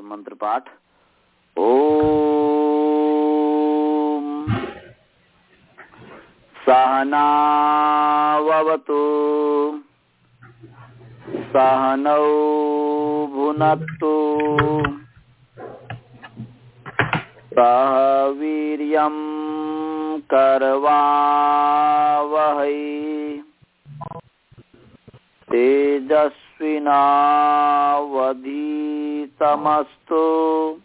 मंत्र पाठ। ओ सहनावतु। सहनौ भुनक्तु सह वीर्यं करवावहै तेजस्विनावधीतमस्तु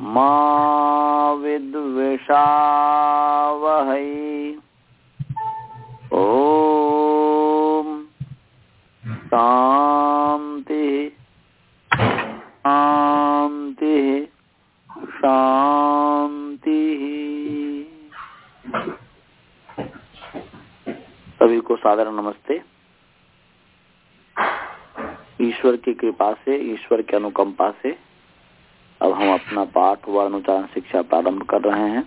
मा विद्विषावहै। ॐ शान्तिः। शान्तिः। शान्तिः। सभी को साधारण नमस्ते। ईश्वर की कृपा से ईश्वर के अनुकंपा से अब हम अपना पाठ वर्णोच्चारण शिक्षा प्रारंभ कर रहे हैं।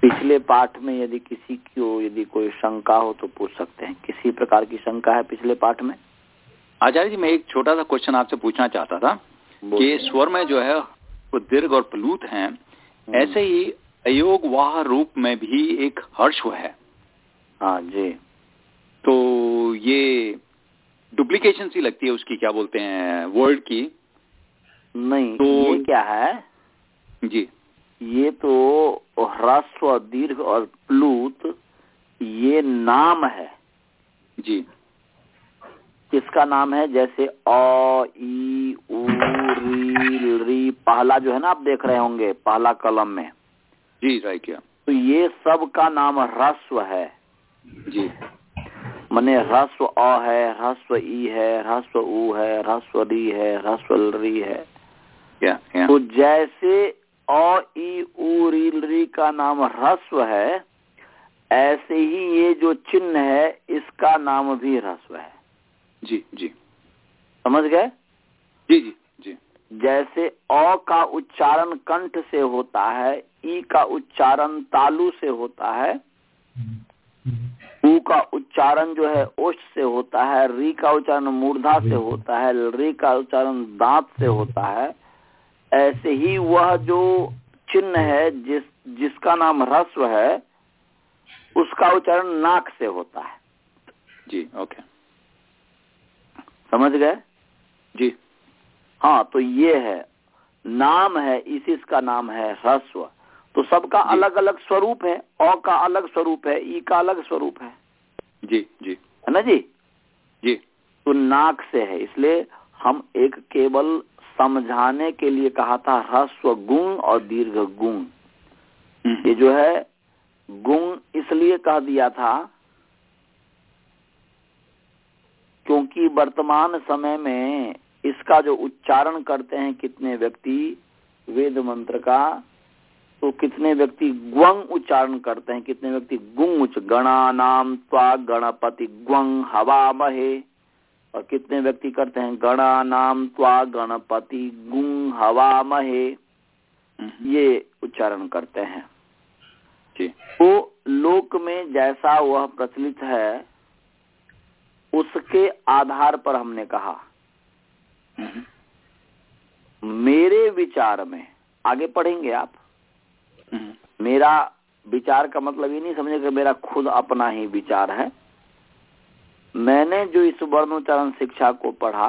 पिछले पाठ में यदि किसी की यदि कोई शंका हो तो पूछ सकते हैं। किसी प्रकार की शंका है पिछले पाठ में? आचार्य जी मैं एक छोटा सा क्वेश्चन आपसे पूछना चाहता था कि स्वर में जो है वो दीर्घ और प्लूत हैं। ऐसे ही अयोग वाह रूप में भी एक हर्ष है। हाँ जी। तो ये डुप्लीकेशन सी लगती है उसकी क्या बोलते हैं वर्ड की। नहीं तो ये क्या है? जी। ये तो ह्रस्व दीर्घ और प्लूत ये नाम है। जी। किसका नाम है? जैसे अ ई उ री री पहला जो है ना आप देख रहे होंगे पहला कलम में। जी राइट क्या तो ये सब का नाम ह्रस्व है। जी। मने ह्रस्व अ है ह्रस्व ई है ह्रस्व ऊ है ह्रस्व री है ह्रस्व री है। या, या। तो जैसे अ ई ऊ री री का नाम ह्रस्व है ऐसे ही ये जो चिन्ह है इसका नाम भी ह्रस्व है। जी जी। समझ गए? जी जी जी। जैसे अ का उच्चारण कंठ से होता है ई का उच्चारण तालु से होता है उ का उच्चारण जो है ओष्ठ से होता है री का उच्चारण मूर्धा से होता है री का उच्चारण दांत से होता है। ऐसे ही वह जो चिन्ह है जिस जिसका नाम ह्रस्व है उसका उच्चारण नाक से होता है। जी ओके समझ गए? जी। हाँ तो ये है। नाम है इसी का नाम है ह्रस्व। तो सबका अलग अलग स्वरूप है अ का अलग स्वरूप है ई का अलग स्वरूप है। जी जी। है ना जी? जी। तो नाक से है इसलिए हम एक केवल समझाने के लिए कहा था ह्रस्व गुण और दीर्घ गुण। ये जो है गुण इसलिए कह दिया था क्योंकि वर्तमान समय में इसका जो उच्चारण करते हैं कितने व्यक्ति वेद मंत्र का तो कितने व्यक्ति ग्वंग उच्चारण करते हैं कितने व्यक्ति गुंग उच्च गणा नाम त्वा गणपति ग्वंग हवा महे और कितने व्यक्ति करते हैं गणा नाम त्वा गणपति गुंग हवा महे ये उच्चारण करते हैं। तो लोक में जैसा वह प्रचलित है उसके आधार पर हमने कहा। मेरे विचार में आगे पढ़ेंगे आप? मेरा विचार का मतलब ये नहीं समझे कि मेरा खुद अपना ही विचार है। मैंने जो इस वर्णोच्चारण शिक्षा को पढ़ा,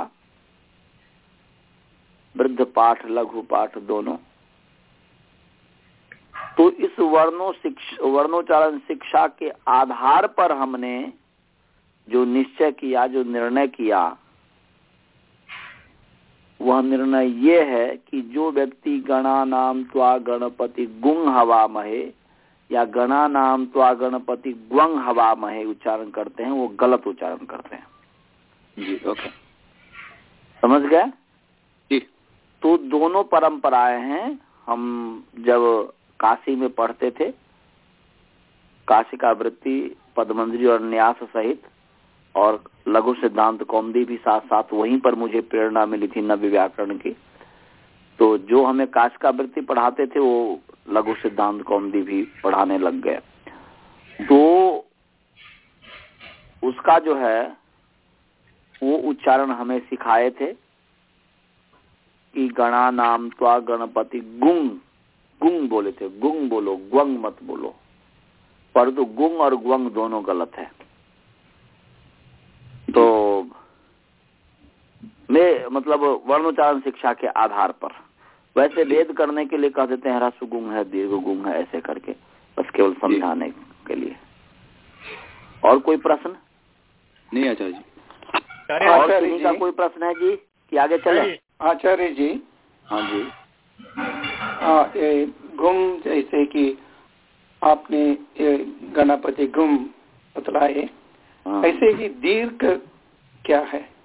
वृद्ध पाठ, लघु पाठ दोनों तो इस वर्णो वर्णोच्चारण शिक्षा के आधार पर हमने जो निश्चय किया, जो निर्णय किया वह निर्णय ये है कि जो व्यक्ति गणा नाम त्वा गणपति गुंग हवा महे या गणा नाम त्वा गणपति ग्वंग हवा महे उच्चारण करते हैं वो गलत उच्चारण करते हैं। जी। ओके। समझ गए? जी। तो दोनों परंपराएँ हैं। हम जब काशी में पढ़ते थे काशी का वृत्ति पदमंजरी और न्यास सहित और लघु सिद्धांत कौमदी भी साथ साथ वहीं पर मुझे प्रेरणा मिली थी नव्य व्याकरण की। तो जो हमें काश का वृत्ति पढ़ाते थे, वो लघु सिद्धांत कौमदी भी पढ़ाने लग गए। तो उसका जो है, वो उच्चारण हमें सिखाए थे कि गणा नाम त्वा गणपति गुंग। गुंग बोले थे। गुंग बोलो ग्वंग मत बोलो। परंतु गुंग और ग्वंग दोनों गलत है तो मैं मतलब वर्णोच्चारण शिक्षा के आधार पर। वैसे वेद करने के लिए कह देते हैं ह्रस्व गुंग है दीर्घ गुंग है ऐसे करके। बस केवल समझाने के लिए। और कोई प्रश्न? नहीं आचार्य जी। और किसी का कोई प्रश्न है जी कि आगे चले? आचार्य जी। हाँ जी। हाँ गुम जैसे कि आपने गणपति गुम बतलाए। हाँ। ऐसे ही दीर्घ क्या है?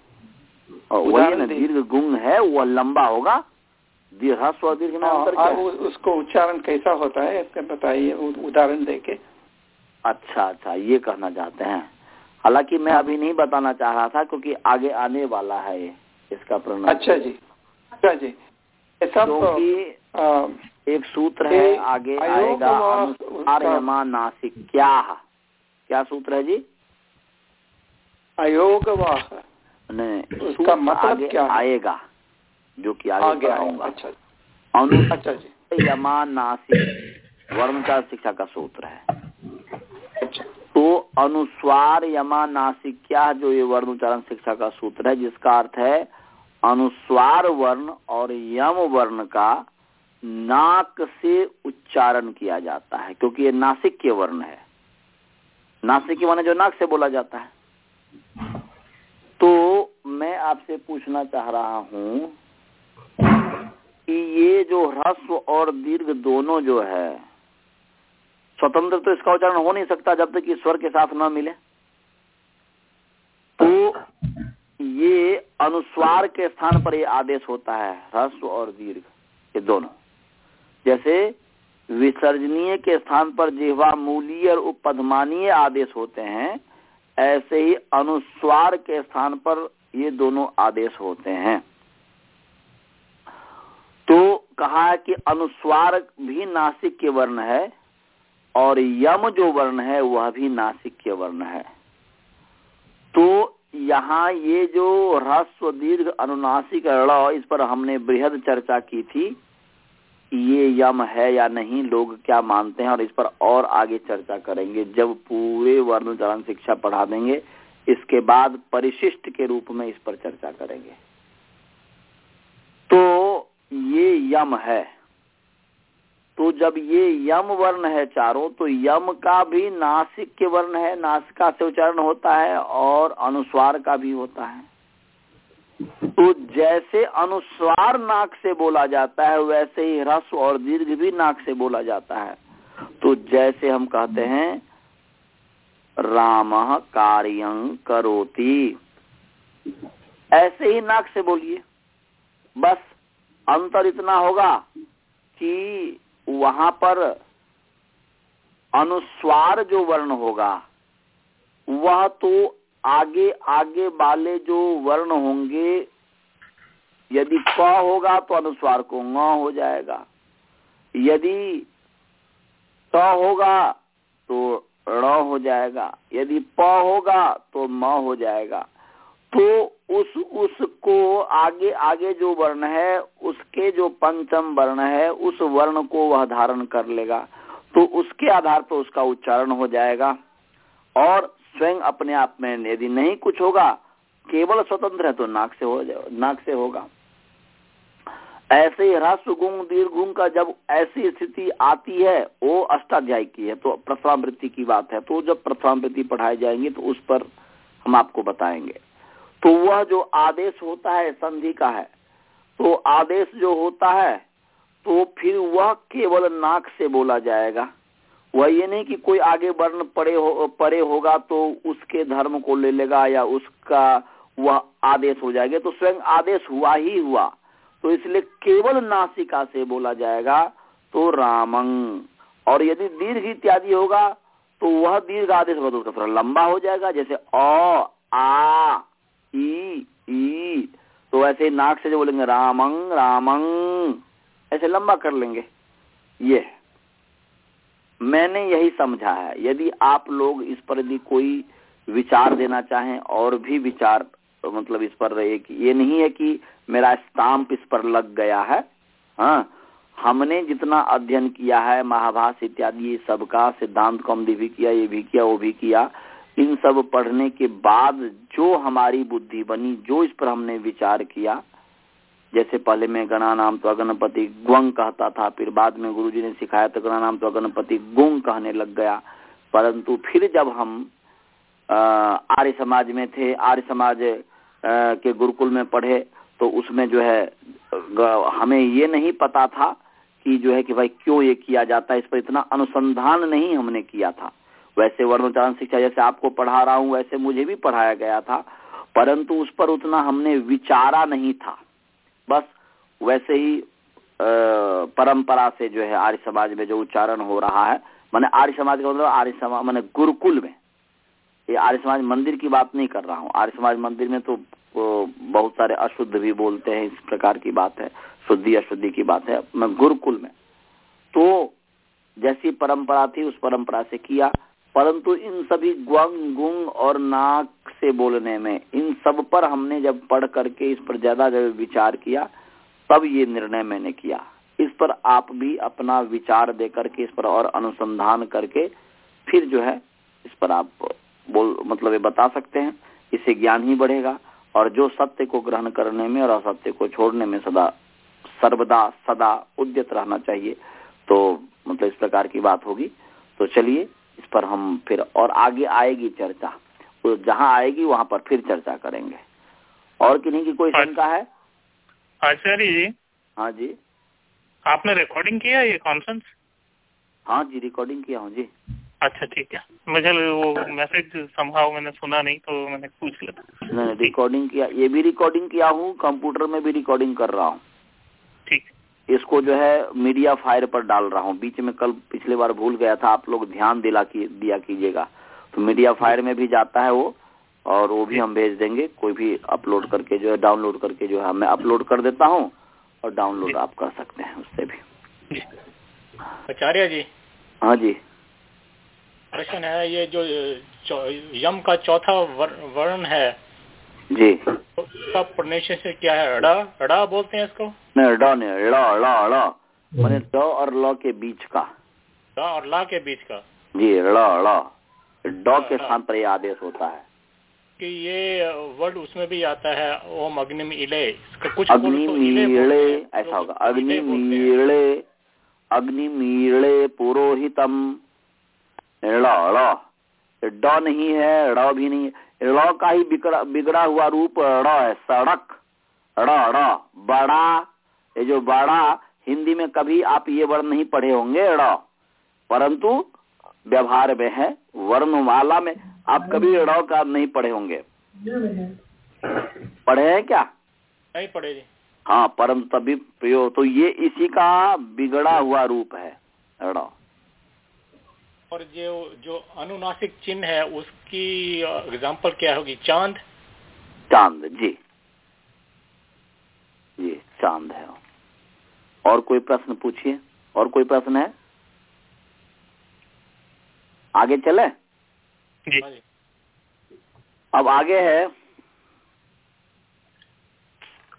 और वही ना दीर्घ गुंग है वो लंबा होगा। दीर्घ दीर्घ में अंतर क्या है? उसको उच्चारण कैसा होता है इसका बताइए उदाहरण देके। अच्छा अच्छा ये कहना चाहते हैं। हालाँकि मैं अभी नहीं बताना चाह रहा था क्योंकि आगे आने वाला है ये इसका प्रणव अच्छा जी अच्छा जी। क्योंकि आ, एक सूत्र है आगे अयोग आएगा अनुसार नासिक क्या क्या सूत्र है जी? अयोगवाह नहीं उसका मतलब क्या? आएगा जो कि आगे आगे पढ़ाऊँगा अच्छा। अच्छा जी। यमा नासिक वर्णचार शिक्षा का सूत्र है। अच्छा। तो अनुस्वार यमा नासिक क्या जो ये वर्ण उच्चारण शिक्षा का सूत्र है जिसका अर्थ है अनुस्वार वर्ण और यम वर्ण का नाक से उच्चारण किया जाता है क्योंकि ये नासिक के वर्ण है। नासिक के वर्ण जो नाक से बोला जाता है। तो आपसे पूछना चाह रहा हूँ कि ये जो ह्रस्व और दीर्घ दोनों जो है, स्वतंत्र तो इसका उच्चारण हो नहीं सकता जब तक कि स्वर के साथ न मिले। तो ये अनुस्वार के स्थान पर ये आदेश होता है, ह्रस्व और दीर्घ ये दोनों। जैसे विसर्जनीय के स्थान पर जिहवा मूलीय और उपपदमानीय आदेश होते हैं, ऐसे ही अनुस्वार के स्थान पर ये दोनों आदेश होते हैं। तो कहा है कि अनुस्वार भी नासिक के वर्ण है और यम जो वर्ण है, वह भी नासिक के वर्ण है। तो यहाँ ये जो ह्रस्व, दीर्घ, अनुनासिक ड़ इस पर हमने बृहद चर्चा की थी, ये यम है या नहीं, लोग क्या मानते हैं, और इस पर और आगे चर्चा करेंगे। जब पूरे वर्णोच्चारण शिक्षा पढ़ा देंगे इसके बाद परिशिष्ट के रूप में इस पर चर्चा करेंगे। तो ये यम है। तो जब ये यम वर्ण है चारों तो यम का भी नासिक के वर्ण है, नासिका से उच्चारण होता है और अनुस्वार का भी होता है। तो जैसे अनुस्वार नाक से बोला जाता है, वैसे ही ह्रस्व और दीर्घ भी नाक से बोला जाता है। तो जैसे हम कहते हैं राम कार्यं करोति। ऐसे ही नाक से बोलिए। बस अंतर इतना होगा कि वहाँ पर अनुस्वार जो वर्ण होगा, वह तो आगे आगे वाले जो वर्ण होंगे, यदि क होगा तो अनुस्वार को ङ हो जाएगा। यदि त होगा तो ड़ हो जाएगा। यदि प होगा तो म हो जाएगा। तो उस, उसको आगे आगे जो वर्ण है, उसके जो पंचम वर्ण है, उस वर्ण को वह धारण कर लेगा। तो उसके आधार पर उसका उच्चारण हो जाएगा। और स्वयं अपने आप में यदि नहीं कुछ होगा, केवल स्वतंत्र है तो नाक से हो जाए, नाक से होगा। ऐसे ह्रस्व गुण दीर्घ गुण का जब ऐसी स्थिति आती है, वो अष्टाध्याय की है तो प्रथमावृत्ति की बात है तो जब प्रथमावृत्ति पढ़ाई जाएँगे तो उस पर हम आपको बताएँगे। तो वह जो आदेश होता है, संधि का है तो आदेश जो होता है तो फिर वह केवल नाक से बोला जाएगा। वह ये नहीं कि कोई आगे वर्ण पड़े हो, पड़े होगा तो उसके धर्म को ले लेगा या उसका वह आदेश हो जाएगा। तो स्वयं आदेश हुआ ही हुआ। तो इसलिए केवल नासिका से बोला जाएगा तो रामंग और यदि दीर्घ इत्यादि होगा तो वह दीर्घ आदेश होगा तो थोड़ा लंबा हो जाएगा, जैसे अ, आ, ई ई। तो ऐसे नाक से जो बोलेंगे रामंग रामंग ऐसे लंबा कर लेंगे। ये। मैंने यही समझा है। यदि आप लोग इस पर यदि कोई विचार देना चाहें, और भी विचार मतलब इस पर एक ये नहीं है कि मेरा स्टाम्प इस पर लग गया है। हाँ हमने जितना अध्ययन किया है महाभाष इत्यादि सबका सिद्धांत कौमदी भी किया, ये भी किया, वो भी किया, इन सब पढ़ने के बाद जो हमारी बुद्धि बनी, जो इस पर हमने विचार किया, जैसे पहले मैं गणा नाम तो अगणपति ग्वंग कहता था, फिर बाद में गुरुजी ने सिखाया तो गणा नाम तो अगणपति गुंग कहने लग गया। परंतु फिर जब हम आर्य समाज में थे, आर्य समाज के गुरुकुल में पढ़े तो उसमें जो है हमें ये नहीं पता था कि जो है कि भाई क्यों ये किया जाता है, इस पर इतना अनुसंधान नहीं हमने किया था। वैसे वर्णोच्चारण शिक्षा जैसे आपको पढ़ा रहा हूँ, वैसे मुझे भी पढ़ाया गया था, परंतु उस पर उतना हमने विचारा नहीं था। बस वैसे ही परंपरा से जो है आर्य समाज में जो उच्चारण हो रहा है, मैंने आर्य समाज का मतलब आर्य समाज मैंने गुरुकुल में। ये आर्य समाज मंदिर की बात नहीं कर रहा हूँ। आर्य समाज मंदिर में तो बहुत सारे अशुद्ध भी बोलते हैं, इस प्रकार की बात है। शुद्धि, अशुद्धि की बात है। मैं गुरुकुल में। तो जैसी परंपरा थी, उस परंपरा से किया। परंतु इन सभी ग्वंग गुंग और नाक से बोलने में, इन सब पर हमने जब पढ़ करके इस पर ज़्यादा जब विचार किया, तब ये निर्णय मैंने किया। इस पर आप भी अपना विचार दे करके, इस पर और अनुसंधान करके, फिर जो है, इस पर आप बोल मतलब ये बता सकते हैं। इससे ज्ञान ही बढ़ेगा। और जो सत्य को ग्रहण करने में और असत्य को छोड़ने में सदा सर्वदा सदा उद्यत रहना चाहिए। तो मतलब इस प्रकार की बात होगी। तो चलिए इस पर हम फिर और आगे आएगी चर्चा। तो जहाँ आएगी वहाँ पर फिर चर्चा करेंगे। और किन्हीं की कोई शंका है? आचार्य जी। हाँ जी। आपने रिकॉर्डिंग किया ये कॉन्फ्रेंस हाँ जी रिकॉर्डिंग किया हूँ जी। अच्छा ठीक है। मुझे वो मैसेज संभाव मैंने सुना नहीं तो मैंने पूछ लिया। नहीं रिकॉर्डिंग किया ये भी रिकॉर्डिंग किया हूँ कंप्यूटर में भी रिकॉर्डिंग कर रहा हूँ। ठीक। इसको जो है मीडिया फायर पर डाल रहा हूँ। बीच में कल पिछले बार भूल गया था आप लोग ध्यान दिला की, दिया कीजिएगा। तो मीडिया फायर में भी जाता है वो और वो भी हम भेज देंगे कोई भी अपलोड करके जो है डाउनलोड करके जो है मैं अपलोड कर देता हूँ और डाउनलोड आप कर सकते हैं उससे भी। आचार्य जी। हाँ जी। प्रश्न है ये जो यम का चौथा वर्ण है जी। उसका प्रोनेशन से क्या है? अड़ा अड़ा बोलते हैं इसको? नहीं अड़ा नहीं अड़ा अड़ा अड़ा मैंने ड और ल के बीच का। ड और ला के बीच का। जी अड़ा अड़ा ड के स्थान पर यह आदेश होता है। कि ये वर्ड उसमें भी आता है ओम अग्नि इले इसका कुछ अग्नि मीले ऐसा होगा। अग्नि मीले अग्नि मीले पुरोहितम। ड नहीं है ड़ भी नहीं है। ड़ का ही बिगड़ा हुआ रूप ड़ है सड़क। ड़ बड़ा ये जो बड़ा हिंदी में कभी आप ये वर्ण नहीं पढ़े होंगे ड़ परंतु व्यवहार में है वर्णमाला में। आप कभी ड़ का नहीं पढ़े होंगे। पढ़े हैं क्या? नहीं पढ़े हाँ परंतु तभी प्रयोग तो ये इसी का बिगड़ा हुआ रूप है ड़ और जो जो अनुनासिक चिन्ह है उसकी एग्जांपल क्या होगी? चाँद? चाँद जी। जी चाँद है। और कोई प्रश्न पूछिए? और कोई प्रश्न है? आगे चले? जी। अब आगे है।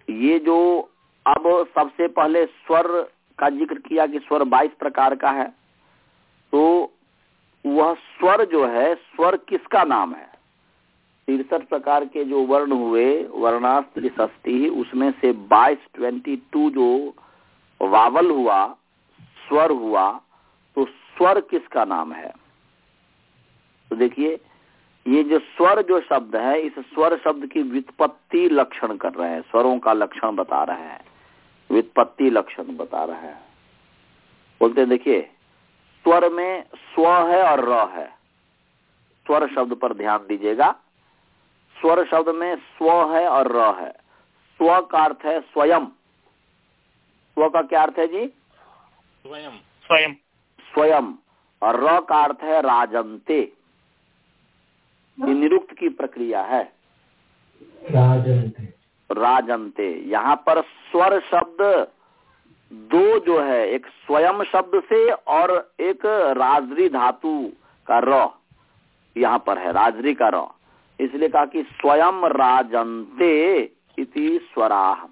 ये जो अब सबसे पहले स्वर का ज़िक्र किया कि स्वर 22 प्रकार का है तो वह स्वर जो है, स्वर किसका नाम है? तिरसठ प्रकार के जो वर्ण हुए, वर्णास्त्र षष्टी उसमें से बाईस ट्वेंटी टू जो वावल हुआ, स्वर हुआ तो स्वर किसका नाम है? तो देखिए, ये जो स्वर जो शब्द है, इस स्वर शब्द की व्युत्पत्ति लक्षण कर रहे हैं। स्वरों का लक्षण बता रहे हैं। व्युत्पत्ति लक्षण बता रहे हैं। बोलते हैं, देखिए स्वर में स्व है और र है। स्वर शब्द पर ध्यान दीजिएगा। स्वर शब्द में स्व है और र है। स्व का अर्थ है स्वयं। स्व का क्या अर्थ है जी? स्वयं। स्वयं। स्वयं। और र का अर्थ है राजंते। निरुक्त की प्रक्रिया है। राजंते। राजंते। यहाँ पर स्वर शब्द दो जो है, एक स्वयं शब्द से और एक राजरी धातु का र यहाँ पर है, राजरी का र। इसलिए कहा कि स्वयं राजंते इति स्वराह।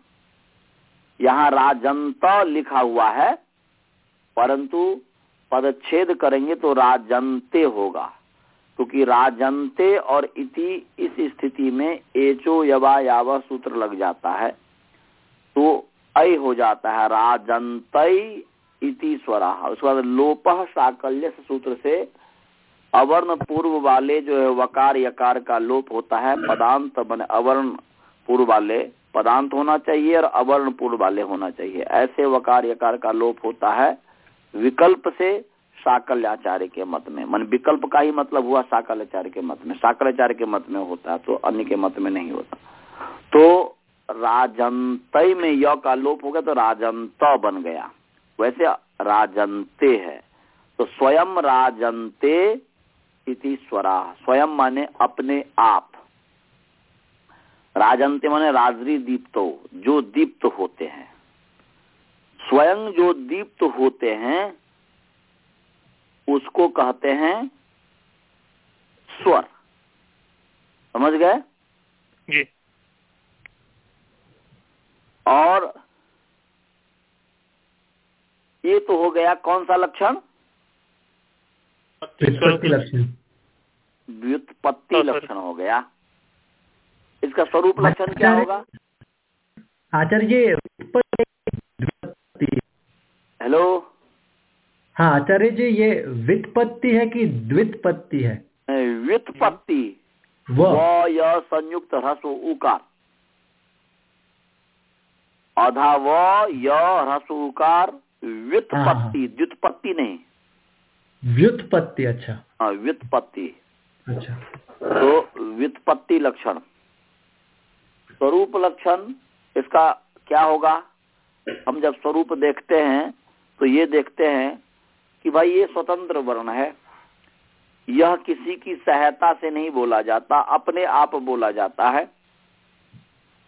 यहाँ राजंत लिखा हुआ है, परंतु पदच्छेद करेंगे तो राजंते होगा। क्योंकि राजंते और इति इस स्थिति में एचो यवा यावा सूत्र लग जाता है। तो ऐ हो जाता है राजंत इति स्वरा उसके बाद लोप साकल्य सूत्र से अवर्ण पूर्व वाले जो है, वकार यकार का लोप होता है, पदांत बने अवर्ण पूर्व वाले, पदांत होना चाहिए और अवर्ण पूर्व वाले होना चाहिए। ऐसे वकार यकार का लोप होता है, विकल्प से साकल्याचार्य के मत में। मन विकल्प का ही मतलब हुआ साकल्याचार्य के मत में। साकल्याचार्य के मत में होता है तो अन्य के मत में नहीं होता। तो राजंत में य का लोप हो गया तो राजंत बन गया। वैसे राजंते है। तो स्वयं राजंते इति स्वरा। स्वयं माने अपने आप। राजंते माने राजरी दीप्तो, जो दीप्त होते हैं। स्वयं जो दीप्त होते हैं, उसको कहते हैं स्वर। समझ गए? जी। और ये तो हो गया कौन सा लक्षण? व्युत्पत्ति लक्षण। व्युत्पत्ति हाँ, लक्षण हो गया। इसका स्वरूप लक्षण क्या होगा? आचार्य ये हेलो? हाँ आचार्य जी ये व्युत्पत्ति है कि द्वितपत्ति है? व्युत्पत्ति। वो व संयुक्त ह्रस्व उकार। अधा व य ह्रस्व उकार व्युत्पत्ति द्युत्पत्ति नहीं। व्युत्पत्ति अच्छा। हाँ, व्युत्पत्ति। अच्छा। तो व्युत्पत्ति लक्षण। स्वरूप लक्षण इसका क्या होगा? हम जब स्वरूप देखते हैं तो ये देखते हैं कि भाई ये स्वतंत्र वर्ण है। यह किसी की सहायता से नहीं बोला जाता अपने आप बोला जाता है।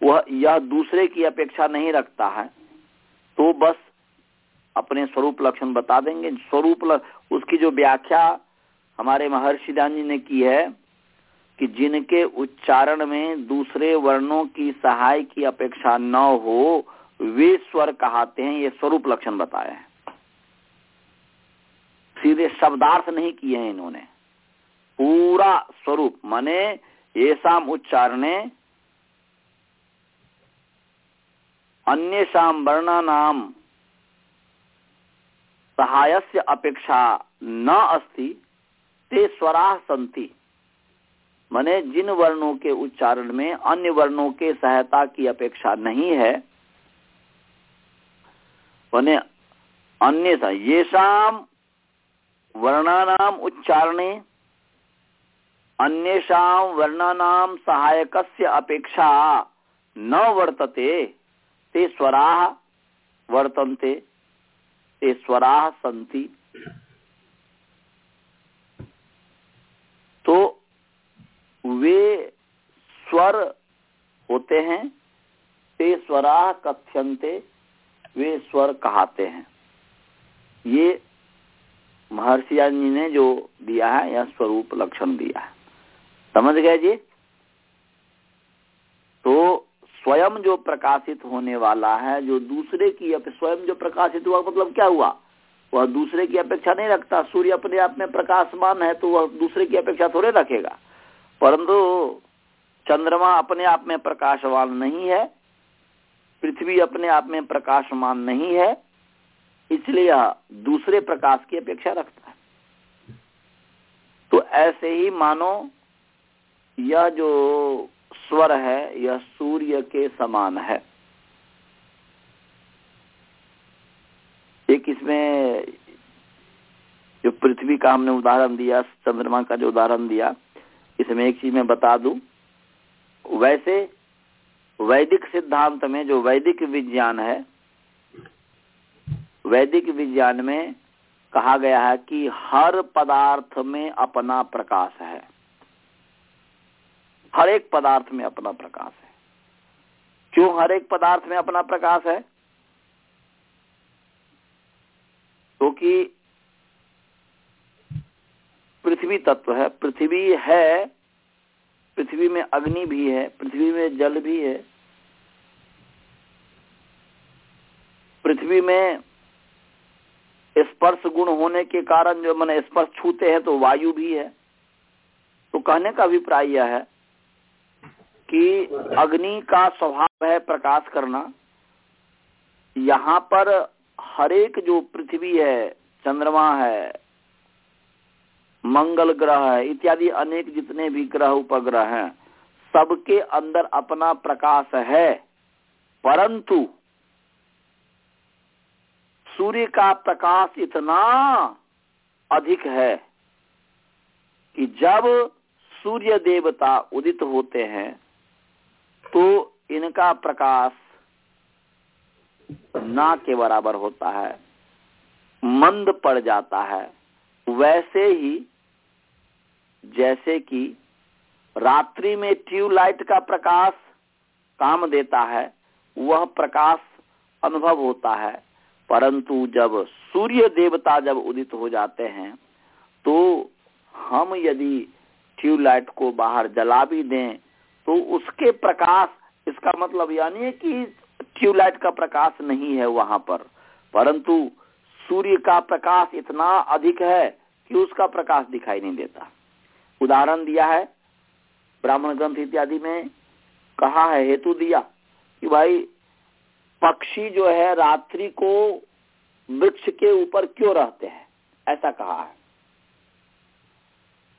वह यह दूसरे की अपेक्षा नहीं रखता है तो बस अपने स्वरूप लक्षण बता देंगे। स्वरूप उसकी जो व्याख्या हमारे महर्षि दान जी ने की है कि जिनके उच्चारण में दूसरे वर्णों की सहाय की अपेक्षा न हो, वे स्वर कहते हैं, ये स्वरूप लक्षण बताए हैं। सीधे शब्दार्थ नहीं किए हैं इन्होंने। पूरा स्वरूप, माने ये शाम उच्चारणे अन्य शाम वर्णा नाम सहायस्य अपेक्षा न अस्ति, ते स्वरा संति माने जिन वर्णों के उच्चारण में अन्य वर्णों के सहायता की अपेक्षा नहीं है, माने अन्य ये वर्णानाम उच्चारणे, अन्येषां वर्णानां सहायकस्य अपेक्षा न वर्तते। ते स्वराः वर्तन्ते, ते स्वराः सन्ति। तो वे स्वर होते हैं, ते स्वराः कथ्यन्ते, वे स्वर कहाते हैं। ये महर्षि जी ने जो दिया है, यह स्वरूप लक्षण दिया है। समझ गए जी? तो स्वयं जो प्रकाशित होने वाला है, जो दूसरे की स्वयं जो प्रकाशित हुआ मतलब क्या हुआ? वह दूसरे की अपेक्षा नहीं रखता। सूर्य अपने आप में प्रकाशमान है तो वह दूसरे की अपेक्षा थोड़े रखेगा। परंतु चंद्रमा अपने आप में प्रकाशवान नहीं है, पृथ्वी अपने आप में प्रकाशमान नहीं है, इसलिए यह दूसरे प्रकाश की अपेक्षा रखता है। तो ऐसे ही मानो, यह जो स्वर है, यह सूर्य के समान है। एक इसमें जो पृथ्वी का हमने उदाहरण दिया, चंद्रमा का जो उदाहरण दिया, इसमें एक चीज़ मैं बता दूँ। वैसे वैदिक सिद्धांत में जो वैदिक विज्ञान है, वैदिक विज्ञान में कहा गया है कि हर पदार्थ में अपना प्रकाश है। हर एक पदार्थ में अपना प्रकाश है। क्यों हर एक पदार्थ में अपना प्रकाश है? क्योंकि पृथ्वी तत्व है। पृथ्वी है, पृथ्वी में अग्नि भी है, पृथ्वी में जल भी है। पृथ्वी में स्पर्श गुण होने के कारण जो मैंने स्पर्श छूते हैं तो वायु भी है। तो कहने का अभिप्राय यह है कि अग्नि का स्वभाव है प्रकाश करना। यहाँ पर हरेक जो पृथ्वी है, चंद्रमा है, मंगल ग्रह है, इत्यादि अनेक जितने भी ग्रह उपग्रह हैं, सबके अंदर अपना प्रकाश है। परंतु सूर्य का प्रकाश इतना अधिक है कि जब सूर्य देवता उदित होते हैं तो इनका प्रकाश ना के बराबर होता है। मंद पड़ जाता है। वैसे ही जैसे कि रात्रि में ट्यूबलाइट का प्रकाश काम देता है, वह प्रकाश अनुभव होता है। परंतु जब सूर्य देवता जब उदित हो जाते हैं तो हम यदि ट्यूबलाइट को बाहर जला भी दें तो उसके प्रकाश, इसका मतलब यानी है कि ट्यूबलाइट का प्रकाश नहीं है वहाँ पर। परंतु सूर्य का प्रकाश इतना अधिक है कि उसका प्रकाश दिखाई नहीं देता। उदाहरण दिया है, ब्राह्मण ग्रंथ इत्यादि में कहा है, हेतु दिया कि भाई, पक्षी जो है रात्रि को वृक्ष के ऊपर क्यों रहते हैं? ऐसा कहा है।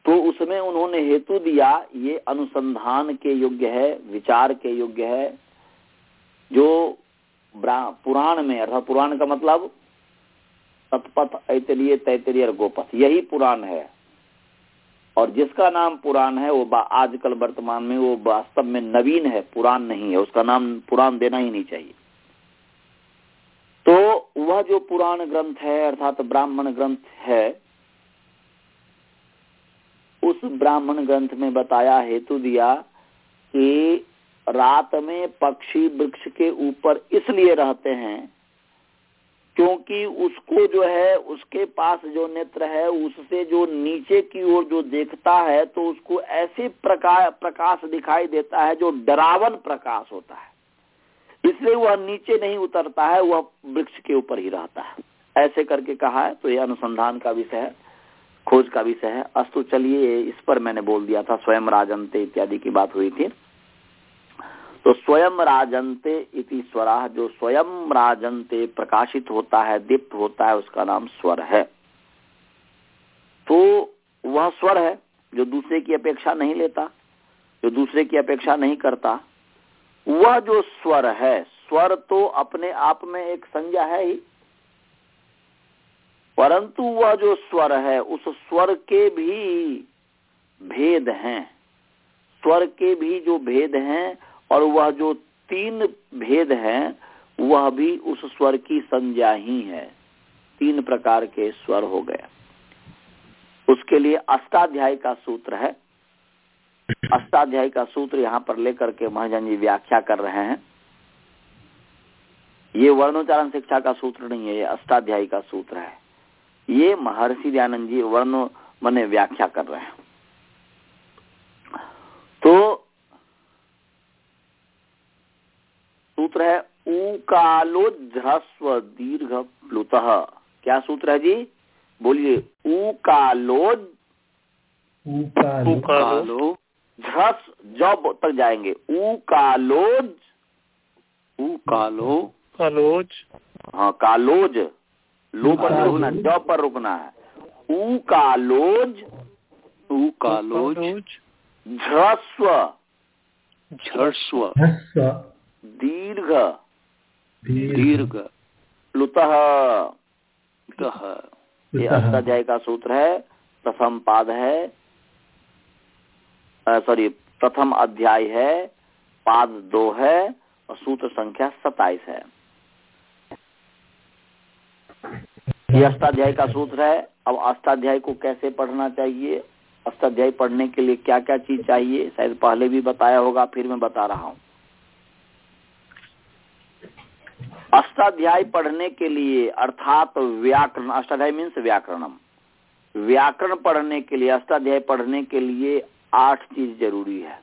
तो उसमें उन्होंने हेतु दिया, ये अनुसंधान के योग्य है, विचार के योग्य है, जो पुराण में, अर्थात पुराण का मतलब सतपथ ऐतरीय तैतरीय और गोपथ, यही पुराण है। और जिसका नाम पुराण है, वो आजकल वर्तमान में वो वास्तव में नवीन है, पुराण नहीं है, उसका नाम पुराण देना ही नहीं चाहिए। तो वह जो पुराण ग्रंथ है, अर्थात ब्राह्मण ग्रंथ है उस ब्राह्मण ग्रंथ में बताया हेतु दिया कि रात में पक्षी वृक्ष के ऊपर इसलिए रहते हैं क्योंकि उसको जो है, उसके पास जो नेत्र है, उससे जो नीचे की ओर जो देखता है तो उसको ऐसे प्रकाश प्रकाश दिखाई देता है जो डरावन प्रकाश होता है। इसलिए वह नीचे नहीं उतरता है, वह वृक्ष के ऊपर ही रहता है। ऐसे करके कहा है तो यह अनुसंधान का विषय है। खोज का विषय है। अस्तु, चलिए, इस पर मैंने बोल दिया था, स्वयं राजंते इत्यादि की बात हुई थी। तो स्वयं राजंते इति स्वरा, जो स्वयं राजंते प्रकाशित होता है, दीप्त होता है, उसका नाम स्वर है। तो वह स्वर है, जो दूसरे की अपेक्षा नहीं लेता, जो दूसरे की अपेक्षा नहीं करता। वह जो स्वर है, स्वर तो अपने आप में एक संज्ञा है ही। परंतु वह जो स्वर है, उस स्वर के भी भेद हैं। स्वर के भी जो भेद हैं और वह जो तीन भेद हैं, वह भी उस स्वर की संज्ञा ही है। तीन प्रकार के स्वर हो गए। उसके लिए अष्टाध्याय का सूत्र है। अष्टाध्याय का सूत्र यहाँ पर लेकर के महाजन जी व्याख्या कर रहे हैं। ये वर्णोच्चारण शिक्षा का सूत्र नहीं है, ये अष्टाध्यायी का सूत्र है। ये महर्षि दयानंद जी वर्ण मने व्याख्या कर रहे हैं। तो सूत्र है उकालो ह्रस्व दीर्घ प्लुत। क्या सूत्र है जी? बोलिए उकालोज उकालो झस जब तक जाएँगे। उकालोज उकालो कालोज हाँ कालोज लो पर नहीं रुकना ड पर रुकना है। ऊ कालोज उकालोज झस्व झर्स्व। ह्रस्व दीर्घ। दीर्घ। प्लुतः तः ये अष्टाध्याय का सूत्र है प्रथम पाद है सॉरी प्रथम अध्याय है पाद दो है और सूत्र संख्या सताइस है। ये अष्टाध्याय का सूत्र है। अब अष्टाध्याय को कैसे पढ़ना चाहिए? अष्टाध्याय पढ़ने के लिए क्या क्या चीज़ चाहिए? शायद पहले भी बताया होगा फिर मैं बता रहा हूँ। अष्टाध्याय पढ़ने के लिए अर्थात व्याकरण अष्टाध्याय मीन्स व्याकरणम। व्याकरण पढ़ने के लिए अष्टाध्याय पढ़ने के लिए आठ चीज़ ज़रूरी है।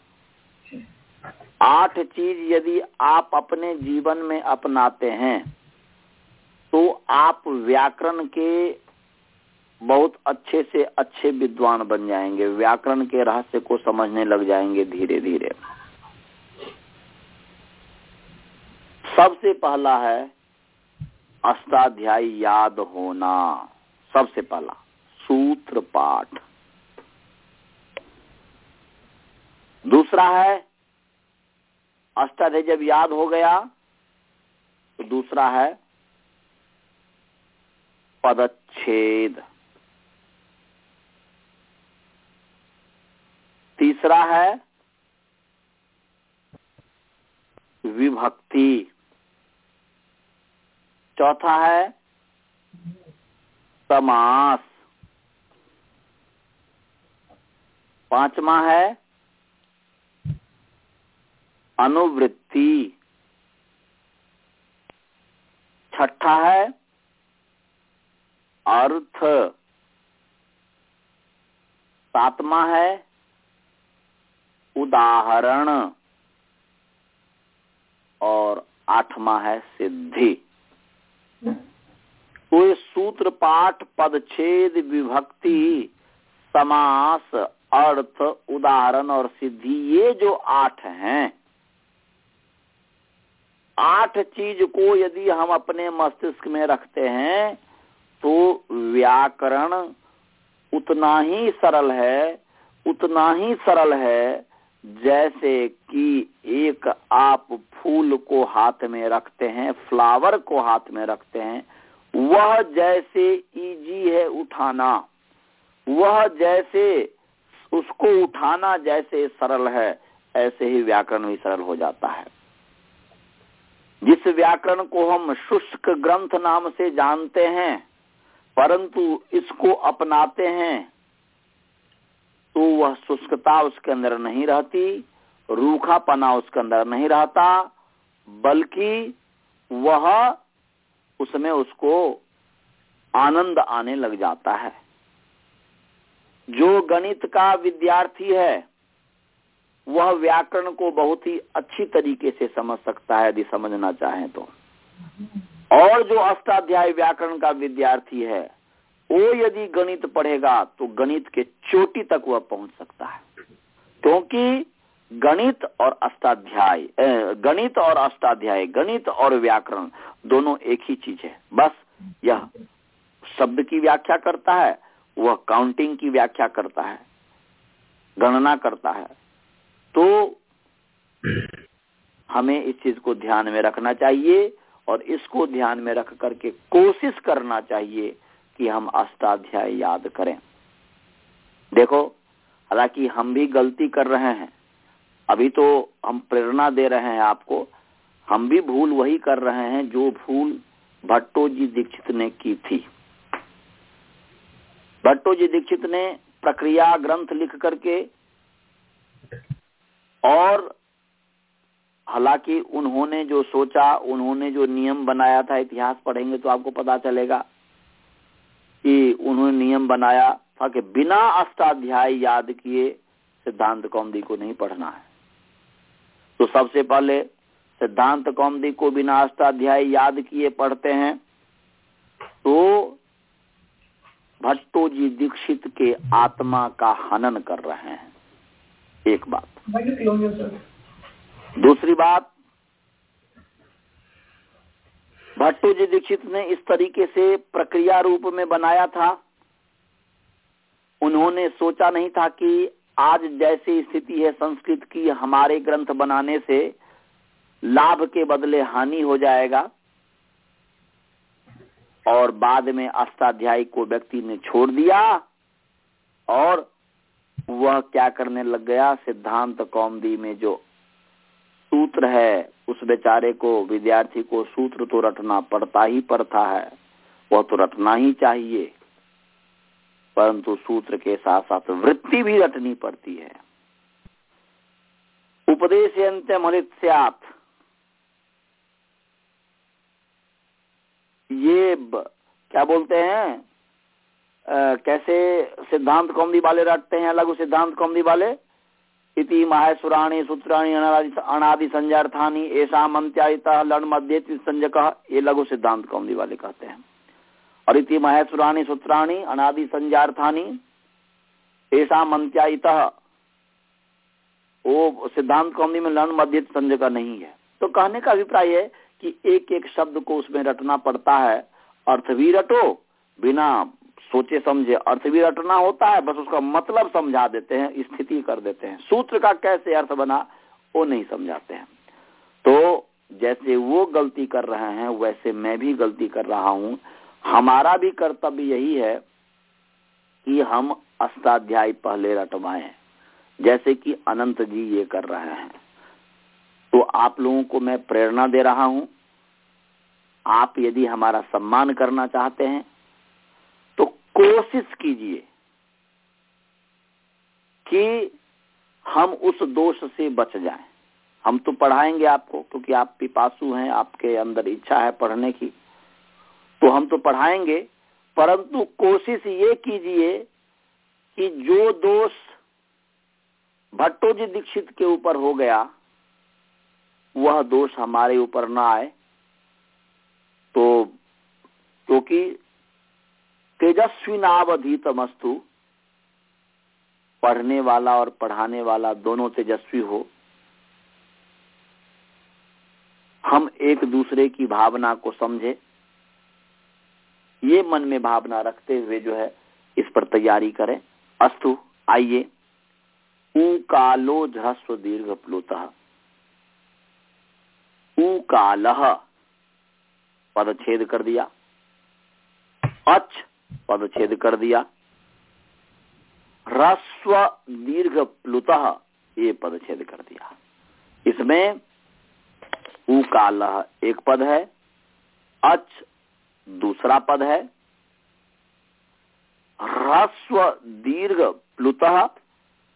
आठ चीज़ यदि आप अपने जीवन में अपनाते हैं तो आप व्याकरण के बहुत अच्छे से अच्छे विद्वान बन जाएँगे। व्याकरण के रहस्य को समझने लग जाएँगे धीरे धीरे सबसे पहला है, अष्टाध्यायी याद होना। सबसे पहला, सूत्र पाठ। दूसरा है, अष्टाध्याय जब याद हो गया तो दूसरा है पदच्छेद। तीसरा है विभक्ति। चौथा है समास। पांचवा है अनुवृत्ति। छठा है अर्थ। सातवा है उदाहरण। और आठवा है सिद्धि। तो ये सूत्र पाठ पदछेद विभक्ति समास अर्थ उदाहरण और सिद्धि, ये जो आठ हैं, आठ चीज़ को यदि हम अपने मस्तिष्क में रखते हैं तो व्याकरण उतना ही सरल है, उतना ही सरल है जैसे कि एक आप फूल को हाथ में रखते हैं, फ्लावर को हाथ में रखते हैं, वह जैसे इजी है उठाना, वह जैसे उसको उठाना जैसे सरल है, ऐसे ही व्याकरण भी सरल हो जाता है। जिस व्याकरण को हम शुष्क ग्रंथ नाम से जानते हैं परंतु इसको अपनाते हैं तो वह शुष्कता उसके अंदर नहीं रहती, रूखापना उसके अंदर नहीं रहता, बल्कि वह उसमें उसको आनंद आने लग जाता है। जो गणित का विद्यार्थी है, वह व्याकरण को बहुत ही अच्छी तरीके से समझ सकता है, यदि समझना चाहे तो। और जो अष्टाध्याय व्याकरण का विद्यार्थी है, वो यदि गणित पढ़ेगा तो गणित के चोटी तक वह पहुँच सकता है। क्योंकि गणित और अष्टाध्याय गणित और अष्टाध्याय, गणित और व्याकरण दोनों एक ही चीज़ है। बस यह शब्द की व्याख्या करता है, वह काउंटिंग की व्याख्या करता है, गणना करता है। तो हमें इस चीज़ को ध्यान में रखना चाहिए और इसको ध्यान में रख करके कोशिश करना चाहिए कि हम अष्टाध्याय याद करें। देखो, हालाँकि हम भी गलती कर रहे हैं। अभी तो हम प्रेरणा दे रहे हैं आपको। हम भी भूल वही कर रहे हैं जो भूल भट्टो जी दीक्षित ने की थी। भट्टो जी दीक्षित ने प्रक्रिया ग्रंथ लिख करके और हालाँकि उन्होंने जो सोचा, उन्होंने जो नियम बनाया था, इतिहास पढ़ेंगे तो आपको पता चलेगा कि उन्होंने नियम बनाया था कि बिना अष्टाध्याय याद किए सिद्धांत कौमदी को नहीं पढ़ना है। तो सबसे पहले सिद्धांत कौमदी को बिना अष्टाध्याय याद किए पढ़ते हैं तो भट्टो जी दीक्षित के आत्मा का हनन कर रहे हैं। एक बात। दूसरी बात, भट्टो जी दीक्षित ने इस तरीके से प्रक्रिया रूप में बनाया था। उन्होंने सोचा नहीं था कि आज जैसी स्थिति है संस्कृत की, हमारे ग्रंथ बनाने से लाभ के बदले हानि हो जाएगा। और बाद में अष्टाध्यायी को व्यक्ति ने छोड़ दिया और वह क्या करने लग गया? सिद्धांत कौमदी में जो सूत्र है उस बेचारे को विद्यार्थी को सूत्र तो रटना पड़ता ही पड़ता है वह तो रटना ही चाहिए। परंतु सूत्र के साथ साथ वृत्ति भी रटनी पड़ती है। उपदेश अंत्यमलित ये ब, क्या बोलते हैं? आ, कैसे सिद्धांत कौमदी वाले रटते हैं अलग सिद्धांत कौमदी वाले? इति माहेश्वराणी, सूत्राणी, अनादि संजार्थानी ऐसा मंत्यायिता लण मध्य संजक ये लघु सिद्धांत कौमदी वाले कहते हैं। और इति माहेश्वराणी, सूत्राणी, अनादि संजार्थानी ऐसा मंत्यायिता वो सिद्धांत कौमदी में लण मध्य संजय का नहीं है। तो कहने का अभिप्राय है कि एक एक शब्द को उसमें रटना पड़ता है। अर्थ भी रटो बिना सोचे समझे अर्थ भी रटना होता है, बस उसका मतलब समझा देते हैं, स्थिति कर देते हैं। सूत्र का कैसे अर्थ बना, वो नहीं समझाते हैं। तो जैसे वो गलती कर रहे हैं, वैसे मैं भी गलती कर रहा हूँ। हमारा भी कर्तव्य यही है कि हम अष्टाध्याय पहले रटवाएँ। जैसे कि अनंत जी ये कर रहे हैं। तो आप लोगों को मैं प्रेरणा दे रहा हूँ। आप यदि हमारा सम्मान करना चाहते हैं कोशिश कीजिए कि हम उस दोष से बच जाएँ। हम तो पढ़ाएँगे आपको, क्योंकि आप पिपासु हैं, आपके अंदर इच्छा है पढ़ने की। तो हम तो पढ़ाएँगे, परंतु कोशिश ये कीजिए कि जो दोष भट्टो जी दीक्षित के ऊपर हो गया, वह दोष हमारे ऊपर ना आए। तो क्योंकि तेजस्वी नावधीतमस्तु पढ़ने वाला और पढ़ाने वाला दोनों तेजस्वी हो। हम एक दूसरे की भावना को समझे। ये मन में भावना रखते हुए जो है, इस पर तैयारी करें। अस्तु, आइए। ऊ कालो झस्व दीर्घ प्लुत। ऊ काल। पद छेद कर दिया। अच पद छेद कर दिया रस्व दीर्घ प्लुत ये पद छेद कर दिया इसमें ऊ काल एक पद है, अच दूसरा पद है। ह्रस्व दीर्घ प्लुत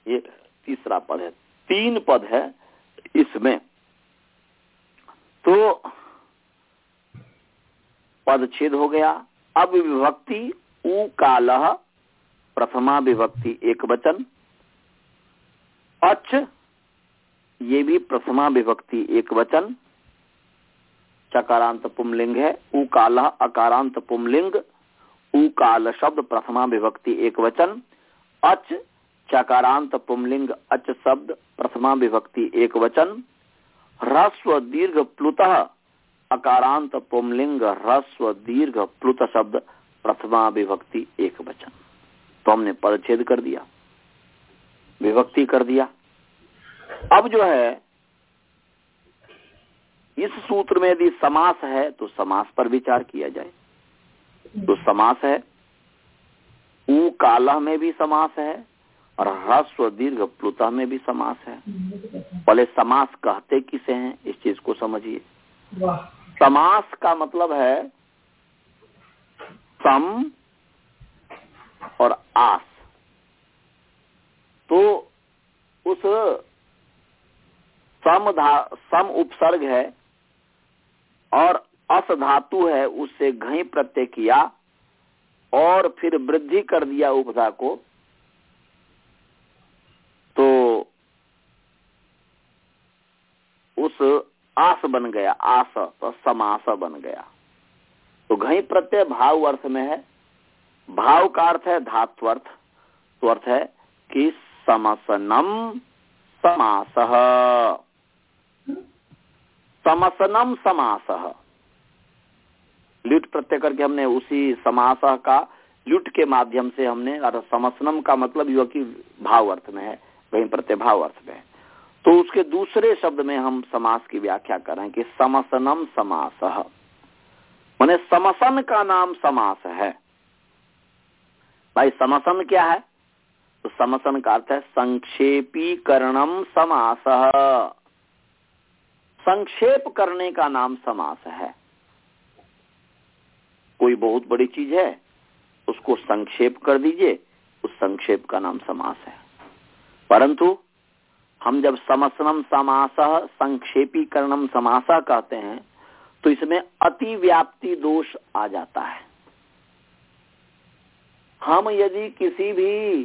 ये तीसरा पद है, तीन पद है इसमें। तो पद छेद हो गया। अब विभक्ति काल प्रथमा विभक्ति एक वचन अच, ये भी प्रथमा विभक्ति एक वचन चकारांत पुमलिंग है उ काल अकारांत पुमलिंग उ काल शब्द प्रथमा विभक्ति एक वचन अच, चकारांत पुमलिंग अच शब्द प्रथमा विभक्ति एक वचन ह्रस्व दीर्घ प्लुत अकारांत पुमलिंग ह्रस्व दीर्घ प्लुत शब्द प्रथमा विभक्ति एक वचन। तो हमने पदछेद कर दिया। विभक्ति कर दिया। अब जो है इस सूत्र में यदि समास है तो समास पर विचार किया जाए। तो समास है ऊ काला में भी समास है और ह्रस्व दीर्घ प्लुता में भी समास है। पहले समास कहते किसे हैं इस चीज़ को समझिए। समास का मतलब है सम और आस। तो उस सम धा सम उपसर्ग है और अस धातु है, उससे घई प्रत्यय किया और फिर वृद्धि कर दिया उपधा को। तो उस आस बन गया, आस तो समास बन गया। तो घई प्रत्यय भाव अर्थ में है। भाव का अर्थ है धात्वर्थ तो अर्थ है कि समसनम समास। समसनम समास। लुट प्रत्यय करके हमने उसी समास का लुट के माध्यम से हमने अर्थ समसनम का मतलब युवा की भाव अर्थ में है वही प्रत्यय भाव अर्थ में है। तो उसके दूसरे शब्द में हम समास की व्याख्या कर रहे हैं कि समसनम समास। मैंने समसन का नाम समास है। भाई, समसन क्या है? तो समसन का अर्थ है संक्षेपीकरणम समास। संक्षेप करने का नाम समास है। कोई बहुत बड़ी चीज़ है, उसको संक्षेप कर दीजिए, उस संक्षेप का नाम समास है। परंतु, हम जब समसनम समास, संक्षेपीकरणम समासा कहते हैं तो इसमें अति व्याप्ति दोष आ जाता है। हम यदि किसी भी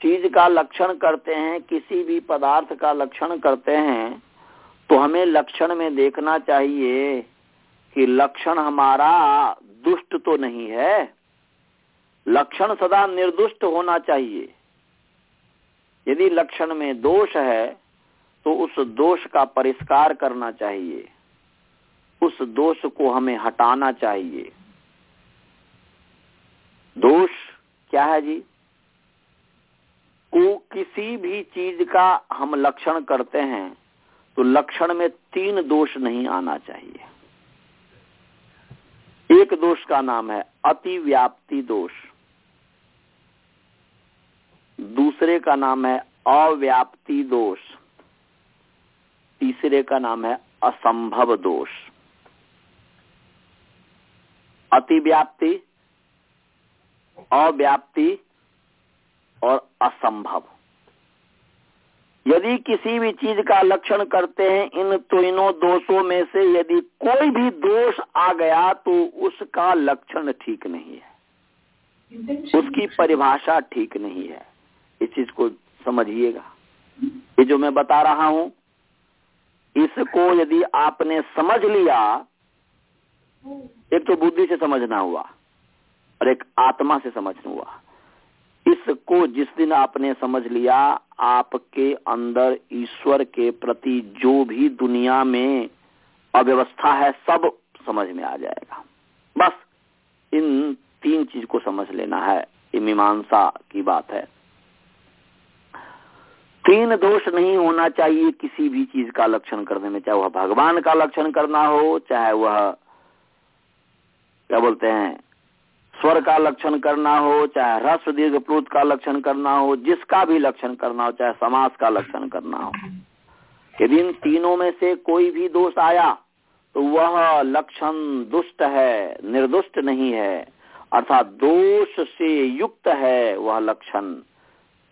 चीज़ का लक्षण करते हैं, किसी भी पदार्थ का लक्षण करते हैं तो हमें लक्षण में देखना चाहिए कि लक्षण हमारा दुष्ट तो नहीं है। लक्षण सदा निर्दुष्ट होना चाहिए। यदि लक्षण में दोष है तो उस दोष का परिष्कार करना चाहिए। उस दोष को हमें हटाना चाहिए। दोष क्या है जी? को किसी भी चीज़ का हम लक्षण करते हैं तो लक्षण में तीन दोष नहीं आना चाहिए। एक दोष का नाम है अति व्याप्ति दोष। दूसरे का नाम है अव्याप्ति दोष। तीसरे का नाम है असंभव दोष। अतिव्याप्ति, अव्याप्ति और असंभव। यदि किसी भी चीज़ का लक्षण करते हैं, इन तीनों दोषों में से यदि कोई भी दोष आ गया तो उसका लक्षण ठीक नहीं है। उसकी परिभाषा ठीक नहीं है। इस चीज़ को समझिएगा। ये जो मैं बता रहा हूँ, इसको यदि आपने समझ लिया एक तो बुद्धि से समझना हुआ और एक आत्मा से समझना हुआ। इसको जिस दिन आपने समझ लिया, आपके अंदर ईश्वर के प्रति जो भी दुनिया में अव्यवस्था है, सब समझ में आ जाएगा। बस इन तीन चीज़ को समझ लेना है, ये मीमांसा की बात है। तीन दोष नहीं होना चाहिए किसी भी चीज़ का लक्षण करने में, चाहे वह भगवान का लक्षण करना हो, चाहे वह क्या बोलते हैं? स्वर का लक्षण करना हो, चाहे ह्रस्व, दीर्घ, प्लुत का लक्षण करना हो, जिसका भी लक्षण करना हो, चाहे समास का लक्षण करना हो। यदि इन तीनों में से कोई भी दोष आया तो वह लक्षण दुष्ट है, निर्दुष्ट नहीं है। अर्थात दोष से युक्त है वह लक्षण।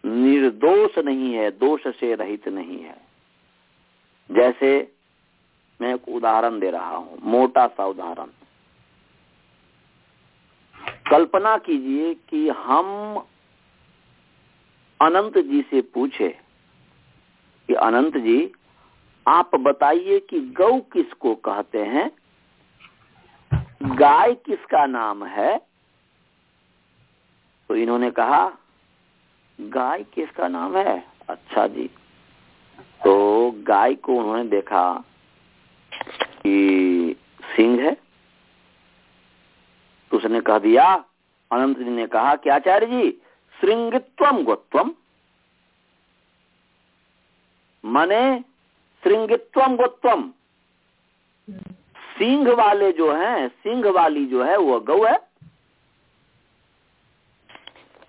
निर्दोष नहीं है, दोष से रहित नहीं है। जैसे मैं एक उदाहरण दे रहा हूँ, मोटा सा उदाहरण। कल्पना कीजिए कि हम अनंत जी से पूछे कि अनंत जी, आप बताइए कि गौ किसको कहते हैं? गाय किसका नाम है? तो इन्होंने कहा, गाय किसका नाम है? अच्छा जी। तो गाय को उन्होंने देखा कि सिंह है। तो उसने कह दिया, अनंत जी ने कहा कि आचार्य जी श्रृंगित्वम गोत्वम मने श्रृंगित्वम गोत्वम सिंह वाले जो हैं, सिंह वाली जो है, वो गौ है।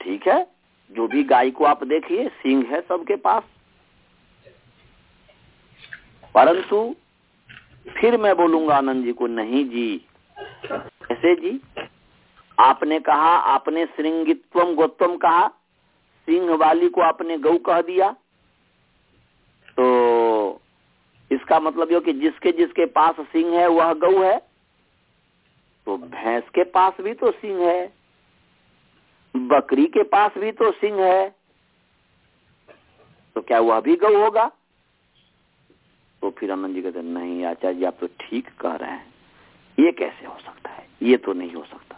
ठीक है? जो भी गाय को आप देखिए, सिंह है सबके पास। परंतु, फिर मैं बोलूँगा आनंद जी को, नहीं जी। ऐसे जी? आपने कहा, आपने श्रृंगित्वम गोत्वम कहा, सिंह वाली को आपने गौ कह दिया। तो इसका मतलब यो कि जिसके जिसके पास सिंह है, वह गौ है। तो भैंस के पास भी तो सिंह है, बकरी के पास भी तो सिंह है। तो क्या वह भी गौ होगा? तो फिर अमन जी कहते नहीं आचार्य, आप तो ठीक कह रहे हैं। ये कैसे हो सकता है? ये तो नहीं हो सकता।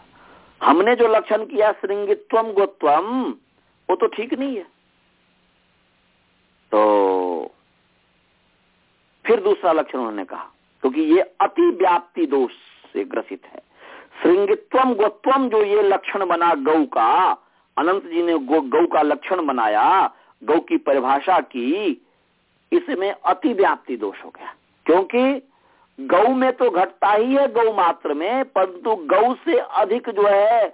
हमने जो लक्षण किया श्रृंगित्वम गोत्वम वो तो ठीक नहीं है। तो फिर दूसरा लक्षण उन्होंने कहा क्योंकि ये अति व्याप्ति दोष से ग्रसित है। श्रृंगित्वम गोत्वम जो ये लक्षण बना गौ का अनंत जी ने गौ, का लक्षण बनाया गौ की परिभाषा की इसमें अति व्याप्ति दोष हो गया। क्योंकि गौ में तो घटता ही है गौ मात्र में, परंतु गौ से अधिक जो है,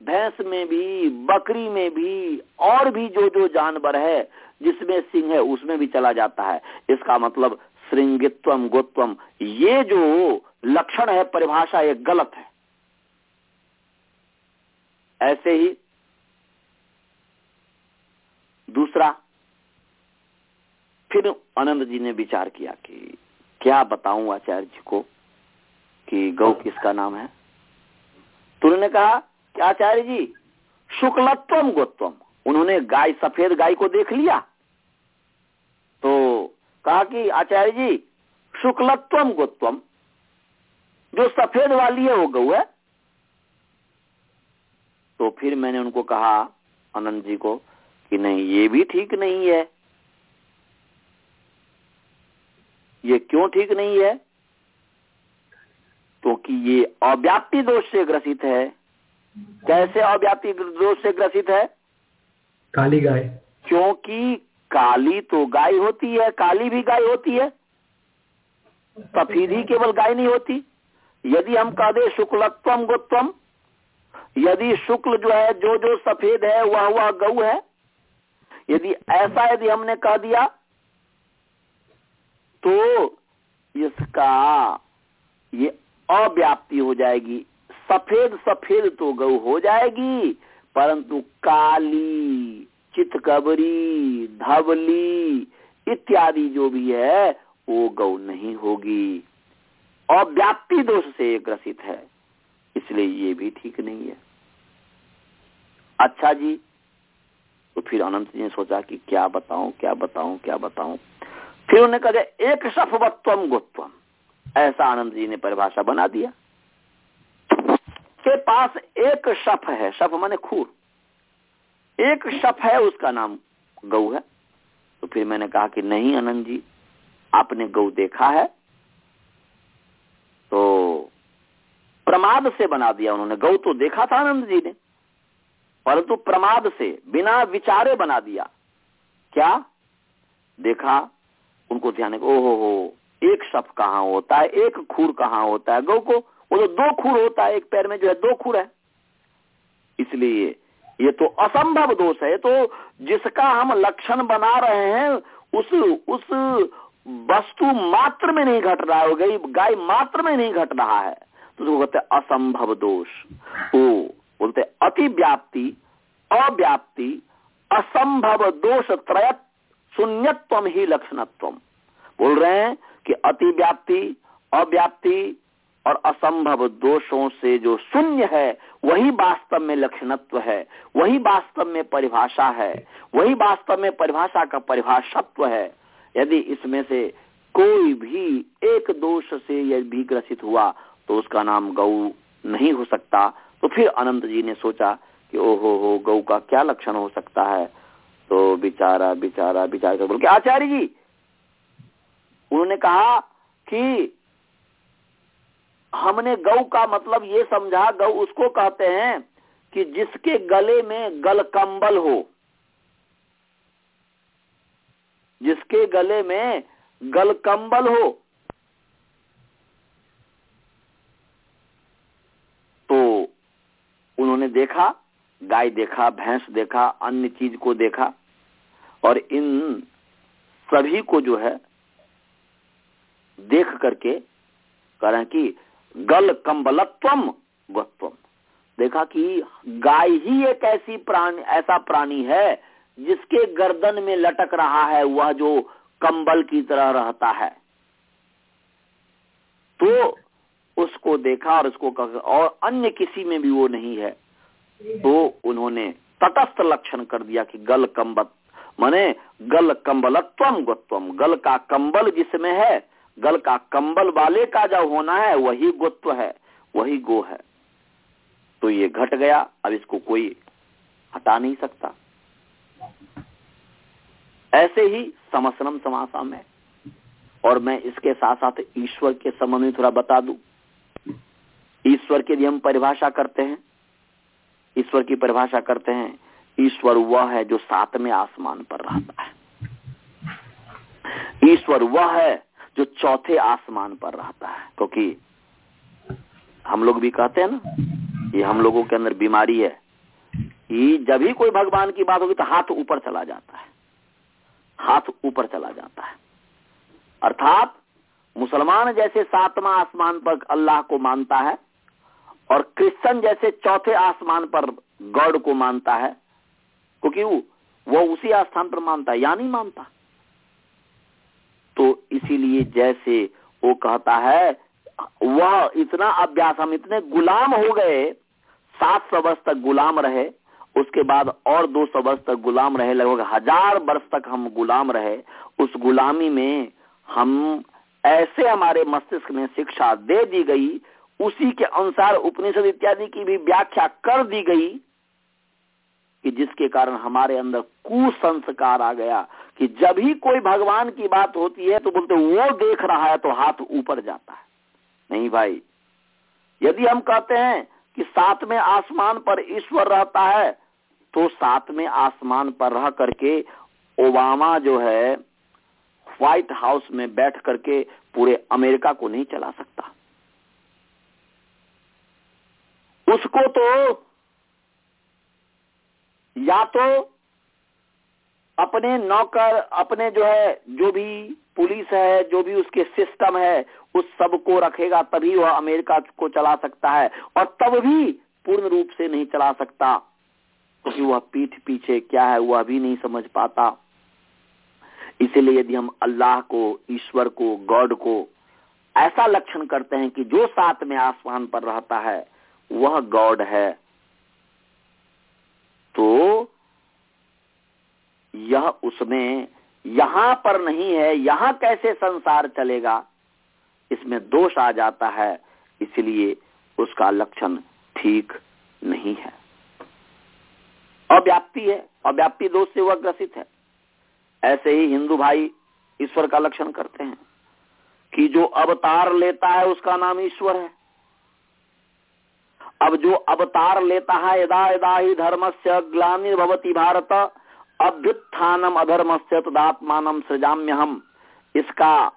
भैंस में भी, बकरी में भी, और भी जो जो जानवर है, जिसमें सिंह है, उसमें भी चला जाता है। इसका मतलब श्रृंगित्वम, गोत्वम, ये जो लक्षण है, परिभाषा ये गलत है। ऐसे ही दूसरा, फिर आनंद जी ने विचार किया कि क्या बताऊँ आचार्य जी को कि गौ किसका नाम है? तो उन्होंने कहा कि आचार्य जी, शुक्लत्वम गोत्वम। उन्होंने गाय, सफ़ेद गाय को देख लिया। तो कहा कि आचार्य जी, शुक्लत्वम गोत्वम, जो सफ़ेद वाली है, वो गौ है। तो फिर मैंने उनको कहा आनंद जी को, कि नहीं, ये भी ठीक नहीं है। ये क्यों ठीक नहीं है? क्योंकि तो ये अव्याप्ति दोष से ग्रसित है। कैसे अव्याप्ति दोष से ग्रसित है? काली गाय। क्योंकि काली तो गाय होती है काली भी गाय होती है। सफ़ेद ही केवल गाय नहीं होती। यदि हम कह दे शुक्लत्वम गोत्वम यदि शुक्ल जो है जो जो सफ़ेद है वह वह गऊ है। यदि ऐसा यदि हमने कह दिया तो इसका ये अव्याप्ति हो जाएगी। सफ़ेद सफ़ेद तो गौ हो जाएगी, परंतु काली, चितकबरी, धवली इत्यादि जो भी है, वो गौ नहीं होगी। अव्याप्ति दोष से ग्रसित है, इसलिए ये भी ठीक नहीं है। अच्छा जी तो फिर अनंत जी ने सोचा कि क्या बताऊँ क्या बताऊँ क्या बताऊँ? फिर उन्होंने कहा, एक सफवत्वम गोत्वम ऐसा आनंद जी ने परिभाषा बना दिया। के पास एक शफ है, शफ माने खूर। एक शफ है, उसका नाम गौ है। तो फिर मैंने कहा कि नहीं आनंद जी, आपने गौ देखा है। तो प्रमाद से बना दिया उन्होंने। गौ तो देखा था आनंद जी ने। परंतु प्रमाद से, बिना विचारे बना दिया। क्या? देखा उनको ध्यान ओहो हो, एक शफ कहाँ होता है, एक खूर कहाँ होता है? गौ को, वो तो दो खूर होता है, एक पैर में जो है, दो खूर है। इसलिए ये तो असंभव दोष है। तो जिसका हम लक्षण बना रहे हैं, उस उस वस्तु मात्र में नहीं घट रहा है गई, गाय मात्र में नहीं घट रहा है। तो वो कहते असंभव दोष। ओ, बोलते अति व्याप्ति अव्याप्ति, असंभव दोष त्रयत शून्यत्व ही लक्षणत्व बोल रहे हैं कि अति व्याप्ति अव्याप्ति और असंभव दोषों से जो शून्य है, वही वास्तव में लक्षणत्व है, वही वास्तव में परिभाषा है, वही वास्तव में परिभाषा का परिभाषत्व है। यदि इसमें से कोई भी एक दोष से यदि भी ग्रसित हुआ तो उसका नाम गौ नहीं हो सकता। तो फिर अनंत जी ने सोचा कि ओहो हो, गौ का क्या लक्षण हो सकता है? तो बिचारा बिचारा बिचारा कर बोल के आचार्य जी? उन्होंने कहा कि हमने गौ का मतलब ये समझा, गौ उसको कहते हैं कि जिसके गले में गल कंबल हो, जिसके गले में गल कंबल हो तो उन्होंने देखा गाय देखा, भैंस देखा, अन्य चीज़ को देखा और इन सभी को जो है देख करके कह रहे हैं कि गल कम्बलत्वम गत्वम देखा कि गाय ही एक ऐसी प्राणी, ऐसा प्राणी है जिसके गर्दन में लटक रहा है, वह जो कंबल की तरह रहता है। तो उसको देखा और उसको और अन्य किसी में भी वो नहीं है। तो उन्होंने तटस्थ लक्षण कर दिया कि गल कंबत माने, गल कंबलत्वम गोत्वम गल का कंबल जिसमें है, गल का कंबल वाले का जो होना है, वही गोत्व है, वही गो है। तो ये घट गया, अब इसको कोई हटा नहीं सकता। ऐसे ही समसनम समासम है। और मैं इसके साथ साथ ईश्वर के संबंध में थोड़ा बता दू। ईश्वर के लिए हम परिभाषा करते हैं। ईश्वर की परिभाषा करते हैं, ईश्वर वह है जो सातवें आसमान पर रहता है। ईश्वर वह है जो चौथे आसमान पर रहता है, क्योंकि हम लोग भी कहते हैं ना ये हम लोगों के अंदर बीमारी है। ये जब ही कोई भगवान की बात होगी तो हाथ ऊपर चला जाता है। हाथ ऊपर चला जाता है। अर्थात मुसलमान जैसे सातवां आसमान पर अल्लाह को मानता है और क्रिश्चियन जैसे चौथे आसमान पर गॉड को मानता है क्योंकि वो उसी आस्थान पर मानता है, या नहीं मानता? तो इसीलिए जैसे वो कहता है, वह इतना अभ्यास, हम इतने गुलाम हो गए, सात सौ वर्ष तक गुलाम रहे, उसके बाद और 200 वर्ष तक गुलाम रहे, लगभग हज़ार वर्ष तक हम गुलाम रहे, उस गुलामी में हम ऐसे हमारे मस्तिष्क में शिक्षा दे दी गई उसी के अनुसार उपनिषद इत्यादि की भी व्याख्या कर दी गई कि जिसके कारण हमारे अंदर कुसंस्कार आ गया कि जब ही कोई भगवान की बात होती है तो बोलते वो देख रहा है तो हाथ ऊपर जाता है। नहीं भाई, यदि हम कहते हैं कि सातवें आसमान पर ईश्वर रहता है तो सातवें आसमान पर रह करके ओबामा जो है व्हाइट हाउस में बैठ करके पूरे अमेरिका को नहीं चला सकता। उसको तो या तो अपने नौकर, अपने जो है, जो भी पुलिस है, जो भी उसके सिस्टम है, उस सबको रखेगा, तभी वह अमेरिका को चला सकता है। और तब भी पूर्ण रूप से नहीं चला सकता। क्योंकि वह पीठ पीछे क्या है, वह भी नहीं समझ पाता। इसलिए यदि हम अल्लाह को, ईश्वर को, गॉड को ऐसा लक्षण करते हैं कि जो साथ में आसमान पर रहता है वह गॉड है। तो यह उसमें यहाँ पर नहीं है, यहाँ कैसे संसार चलेगा? इसमें दोष आ जाता है, इसलिए उसका लक्षण ठीक नहीं है। अव्याप्ति है, अव्याप्ति दोष से वह ग्रसित है। ऐसे ही हिंदू भाई ईश्वर का लक्षण करते हैं कि जो अवतार लेता है उसका नाम ईश्वर है। अब जो अवतार लेता है, यदा यदा ही धर्म से ग्लानिर्भवती भारत, अभ्युत्थानम अधर्म से तदात्मान सृजाम्य हम इसका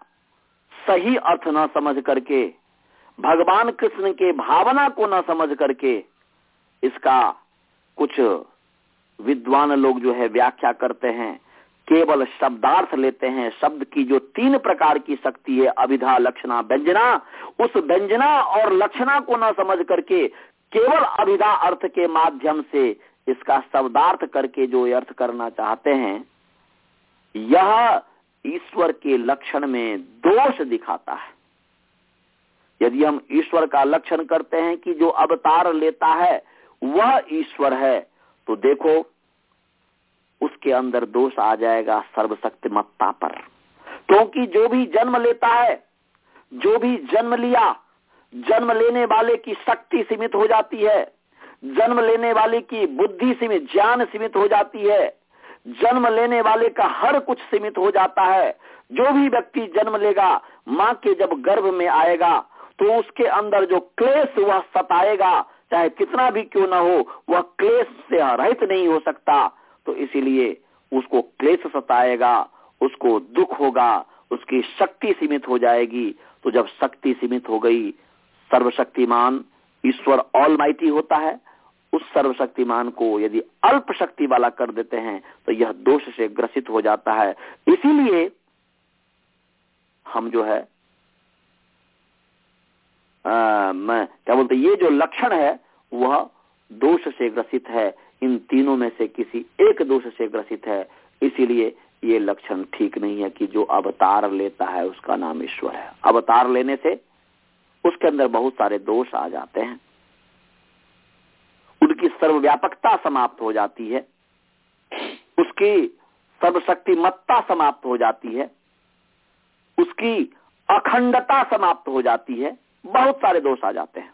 सही अर्थ न समझ करके, भगवान कृष्ण के भावना को न समझ करके, इसका कुछ विद्वान लोग जो है व्याख्या करते हैं। केवल शब्दार्थ लेते हैं, शब्द की जो तीन प्रकार की शक्ति है अभिधा लक्षणा, व्यंजना, उस व्यंजना और लक्षणा को न समझ करके केवल अभिधा अर्थ के माध्यम से इसका शब्दार्थ करके जो अर्थ करना चाहते हैं, यह ईश्वर के लक्षण में दोष दिखाता है। यदि हम ईश्वर का लक्षण करते हैं कि जो अवतार लेता है, वह ईश्वर है तो देखो उसके अंदर दोष आ जाएगा सर्वशक्तिमत्ता पर। क्योंकि जो भी जन्म लेता है, जो भी जन्म लिया, जन्म लेने वाले की शक्ति सीमित हो जाती है, जन्म लेने वाले की बुद्धि सीमित, ज्ञान सीमित हो जाती है, जन्म लेने वाले का हर कुछ सीमित हो जाता है। जो भी व्यक्ति जन्म लेगा, माँ के जब गर्भ में आएगा तो उसके अंदर जो क्लेश वह सताएगा, चाहे कितना भी क्यों ना हो, वह क्लेश से रहित नहीं हो सकता। तो इसीलिए उसको क्लेश सताएगा उसको दुख होगा उसकी शक्ति सीमित हो जाएगी। तो जब शक्ति सीमित हो गई सर्वशक्तिमान ईश्वर ऑल होता है। उस सर्वशक्तिमान को यदि अल्प शक्ति वाला कर देते हैं तो यह दोष से ग्रसित हो जाता है। इसीलिए हम जो है आ, मैं क्या बोलते ये जो लक्षण है वह दोष से ग्रसित है। इन तीनों में से किसी एक दोष से ग्रसित है। इसीलिए ये लक्षण ठीक नहीं है कि जो अवतार लेता है, उसका नाम ईश्वर है। अवतार लेने से उसके अंदर बहुत सारे दोष आ जाते हैं। उनकी सर्वव्यापकता समाप्त हो जाती है। उसकी सर्वशक्तिमत्ता समाप्त हो जाती है। उसकी अखंडता समाप्त हो जाती है। बहुत सारे दोष आ जाते हैं।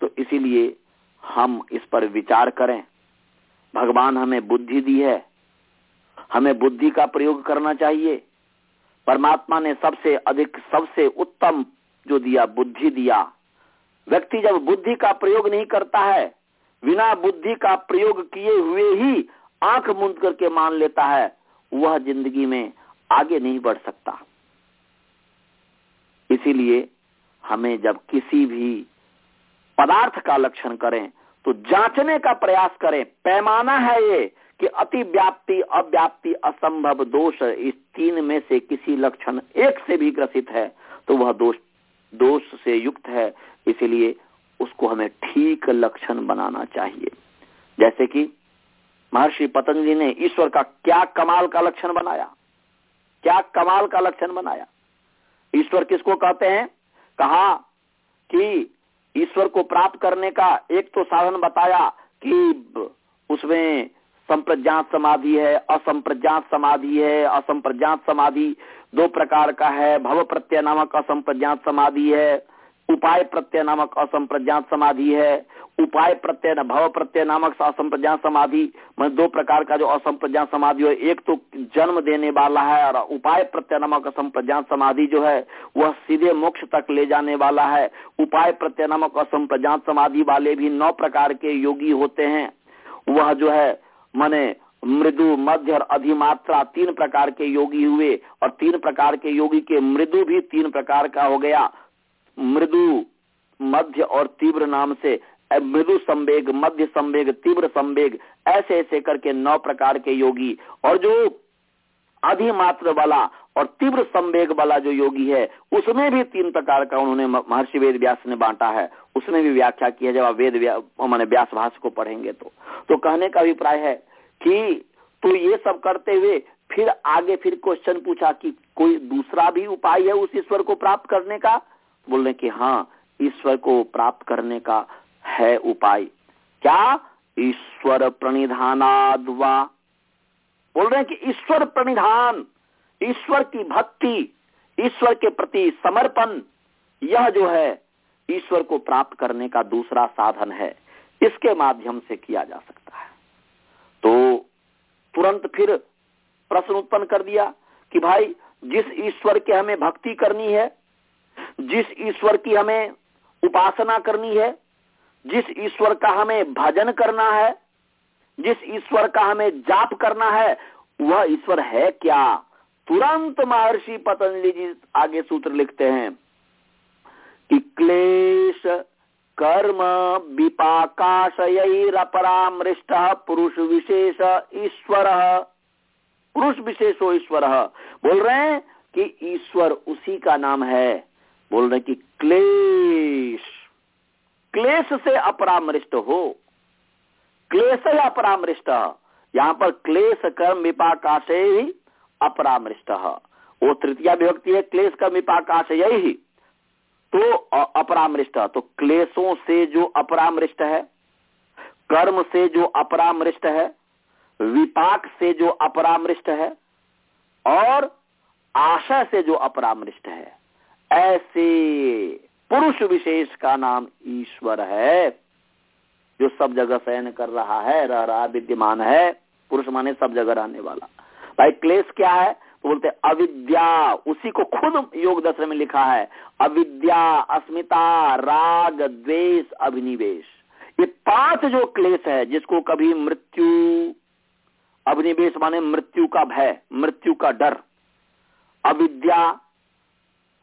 तो इसीलिए हम इस पर विचार करें। भगवान हमें बुद्धि दी है। हमें बुद्धि का प्रयोग करना चाहिए। परमात्मा ने सबसे अधिक, सबसे उत्तम जो दिया, बुद्धि दिया। व्यक्ति जब बुद्धि का प्रयोग नहीं करता है, बिना बुद्धि का प्रयोग किए हुए ही आँख मूंद करके मान लेता है, वह ज़िंदगी में आगे नहीं बढ़ सकता। इसीलिए हमें जब किसी भी पदार्थ का लक्षण करें तो जांचने का प्रयास करें। पैमाना है ये कि अति व्याप्ति अव्याप्ति, असंभव दोष इस तीन में से किसी लक्षण एक से भी ग्रसित है तो वह दोष दोष से युक्त है। इसलिए उसको हमें ठीक लक्षण बनाना चाहिए। जैसे कि महर्षि पतंजलि ने ईश्वर का क्या कमाल का लक्षण बनाया? क्या कमाल का लक्षण बनाया? ईश्वर किसको कहते हैं? कहा कि ईश्वर को प्राप्त करने का एक तो साधन बताया कि उसमें संप्रज्ञात समाधि है, असंप्रज्ञात समाधि है, असंप्रज्ञात समाधि दो प्रकार का है भव प्रत्यय नामक असंप्रज्ञात समाधि है। उपाय प्रत्यय नामक असंप्रज्ञात समाधि है। उपाय प्रत्यय भव प्रत्यय नामक असंप्रज्ञात समाधि में दो प्रकार का जो असम असंप्रज्ञात समाधि है, एक तो जन्म देने वाला है और उपाय प्रत्यय नामक असंप्रज्ञात समाधि जो है, वह सीधे मोक्ष तक ले जाने वाला है। उपाय प्रत्यय नामक असंप्रज्ञात समाधि वाले भी नौ प्रकार के योगी होते हैं। वह जो है, माने मृदु, मध्य और अधिमात्रा तीन प्रकार के योगी हुए और तीन प्रकार के योगी के मृदु भी तीन प्रकार का हो गया। मृदु, मध्य और तीव्र नाम से मृदु संवेग, मध्य संवेग, तीव्र संवेग, ऐसे ऐसे करके नौ प्रकार के योगी। और जो अधिमात्र वाला और तीव्र संवेग वाला जो योगी है, उसमें भी तीन प्रकार का उन्होंने महर्षि वेद व्यास ने बांटा है। उसमें भी व्याख्या की है, जब आप वेद मैंने व्यास भाष को पढ़ेंगे तो। तो कहने का अभिप्राय है कि तो ये सब करते हुए फिर आगे फिर क्वेश्चन पूछा कि कोई दूसरा भी उपाय है उस ईश्वर को प्राप्त करने का? बोल कि हाँ ईश्वर को प्राप्त करने का है उपाय। क्या? ईश्वर प्रणिधानाद्वा बोल रहे हैं कि ईश्वर प्रणिधान, ईश्वर की भक्ति, ईश्वर के प्रति समर्पण, यह जो है, ईश्वर को प्राप्त करने का दूसरा साधन है। इसके माध्यम से किया जा सकता है। तो तुरंत फिर प्रश्न उत्पन्न कर दिया कि भाई, जिस ईश्वर के हमें भक्ति करनी है जिस ईश्वर की हमें उपासना करनी है, जिस ईश्वर का हमें भजन करना है, जिस ईश्वर का हमें जाप करना है, वह ईश्वर है क्या? तुरंत महर्षि पतंजलि जी आगे सूत्र लिखते हैं कि क्लेश कर्म विपाकाशयरपरामृष्ट पुरुष विशेष ईश्वर। पुरुष विशेषो ईश्वर। बोल रहे हैं कि ईश्वर उसी का नाम है। बोल रहे कि क्लेश क्लेश से अपरामृष्ट हो। क्लेश अपरामृष्ट। यहाँ पर क्लेश कर्म विपाकाश ही अपरामृष्ट। वो तृतीय विभक्ति है, क्लेश कर्म विपाकाश यही तो अपरामृष्ट। तो क्लेशों से जो अपरामृष्ट है, कर्म से जो अपरामृष्ट है, विपाक से जो अपरामृष्ट है, और आशा से जो अपरामृष्ट है ऐसे पुरुष विशेष का नाम ईश्वर है, जो सब जगह शयन कर रहा है, रह रहा, विद्यमान है, पुरुष माने सब जगह रहने वाला। भाई, क्लेश क्या है? तो बोलते अविद्या, उसी को खुद योग दर्शन में लिखा है, अविद्या, अस्मिता, राग, द्वेष, अभिनिवेश। ये पाँच जो क्लेश है, जिसको कभी मृत्यु, अभिनिवेश माने मृत्यु का भय, मृत्यु का डर, अविद्या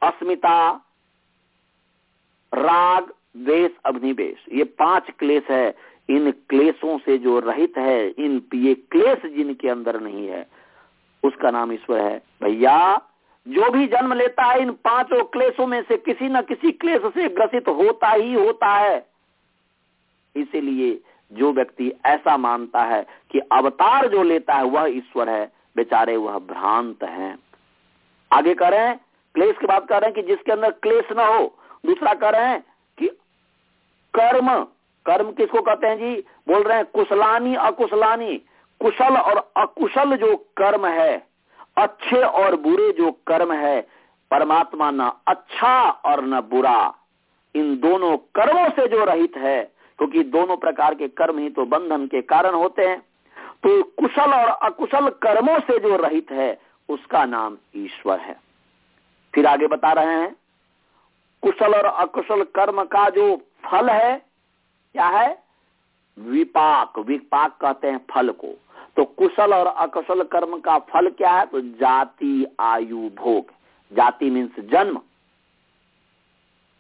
अस्मिता, राग, द्वेष अभिनिवेश ये पाँच क्लेश है। इन क्लेशों से जो रहित है, इन ये क्लेश जिनके अंदर नहीं है, उसका नाम ईश्वर है। भैया, जो भी जन्म लेता है, इन पाँचों क्लेशों में से किसी न किसी क्लेश से ग्रसित होता ही होता है। इसीलिए जो व्यक्ति ऐसा मानता है कि अवतार जो लेता है, वह ईश्वर है। बेचारे, वह भ्रांत हैं। आगे हैं क्लेश की बात कर रहे हैं कि जिसके अंदर क्लेश ना हो। दूसरा कह रहे हैं कि कर्म कर्म किसको कहते हैं जी? बोल रहे हैं कुशलानी, अकुशलानी। कुशल और अकुशल जो कर्म है, अच्छे और बुरे जो कर्म है, परमात्मा न अच्छा और न बुरा। इन दोनों कर्मों से जो रहित है, क्योंकि दोनों प्रकार के कर्म ही तो बंधन के कारण होते हैं तो कुशल और अकुशल कर्मों से जो रहित है, उसका नाम ईश्वर है। फिर आगे बता रहे हैं, कुशल और अकुशल कर्म का जो फल है, क्या है? विपाक। विपाक कहते हैं फल को। तो कुशल और अकुशल कर्म का फल क्या है? तो जाति, आयु, भोग। जाति मीन्स जन्म।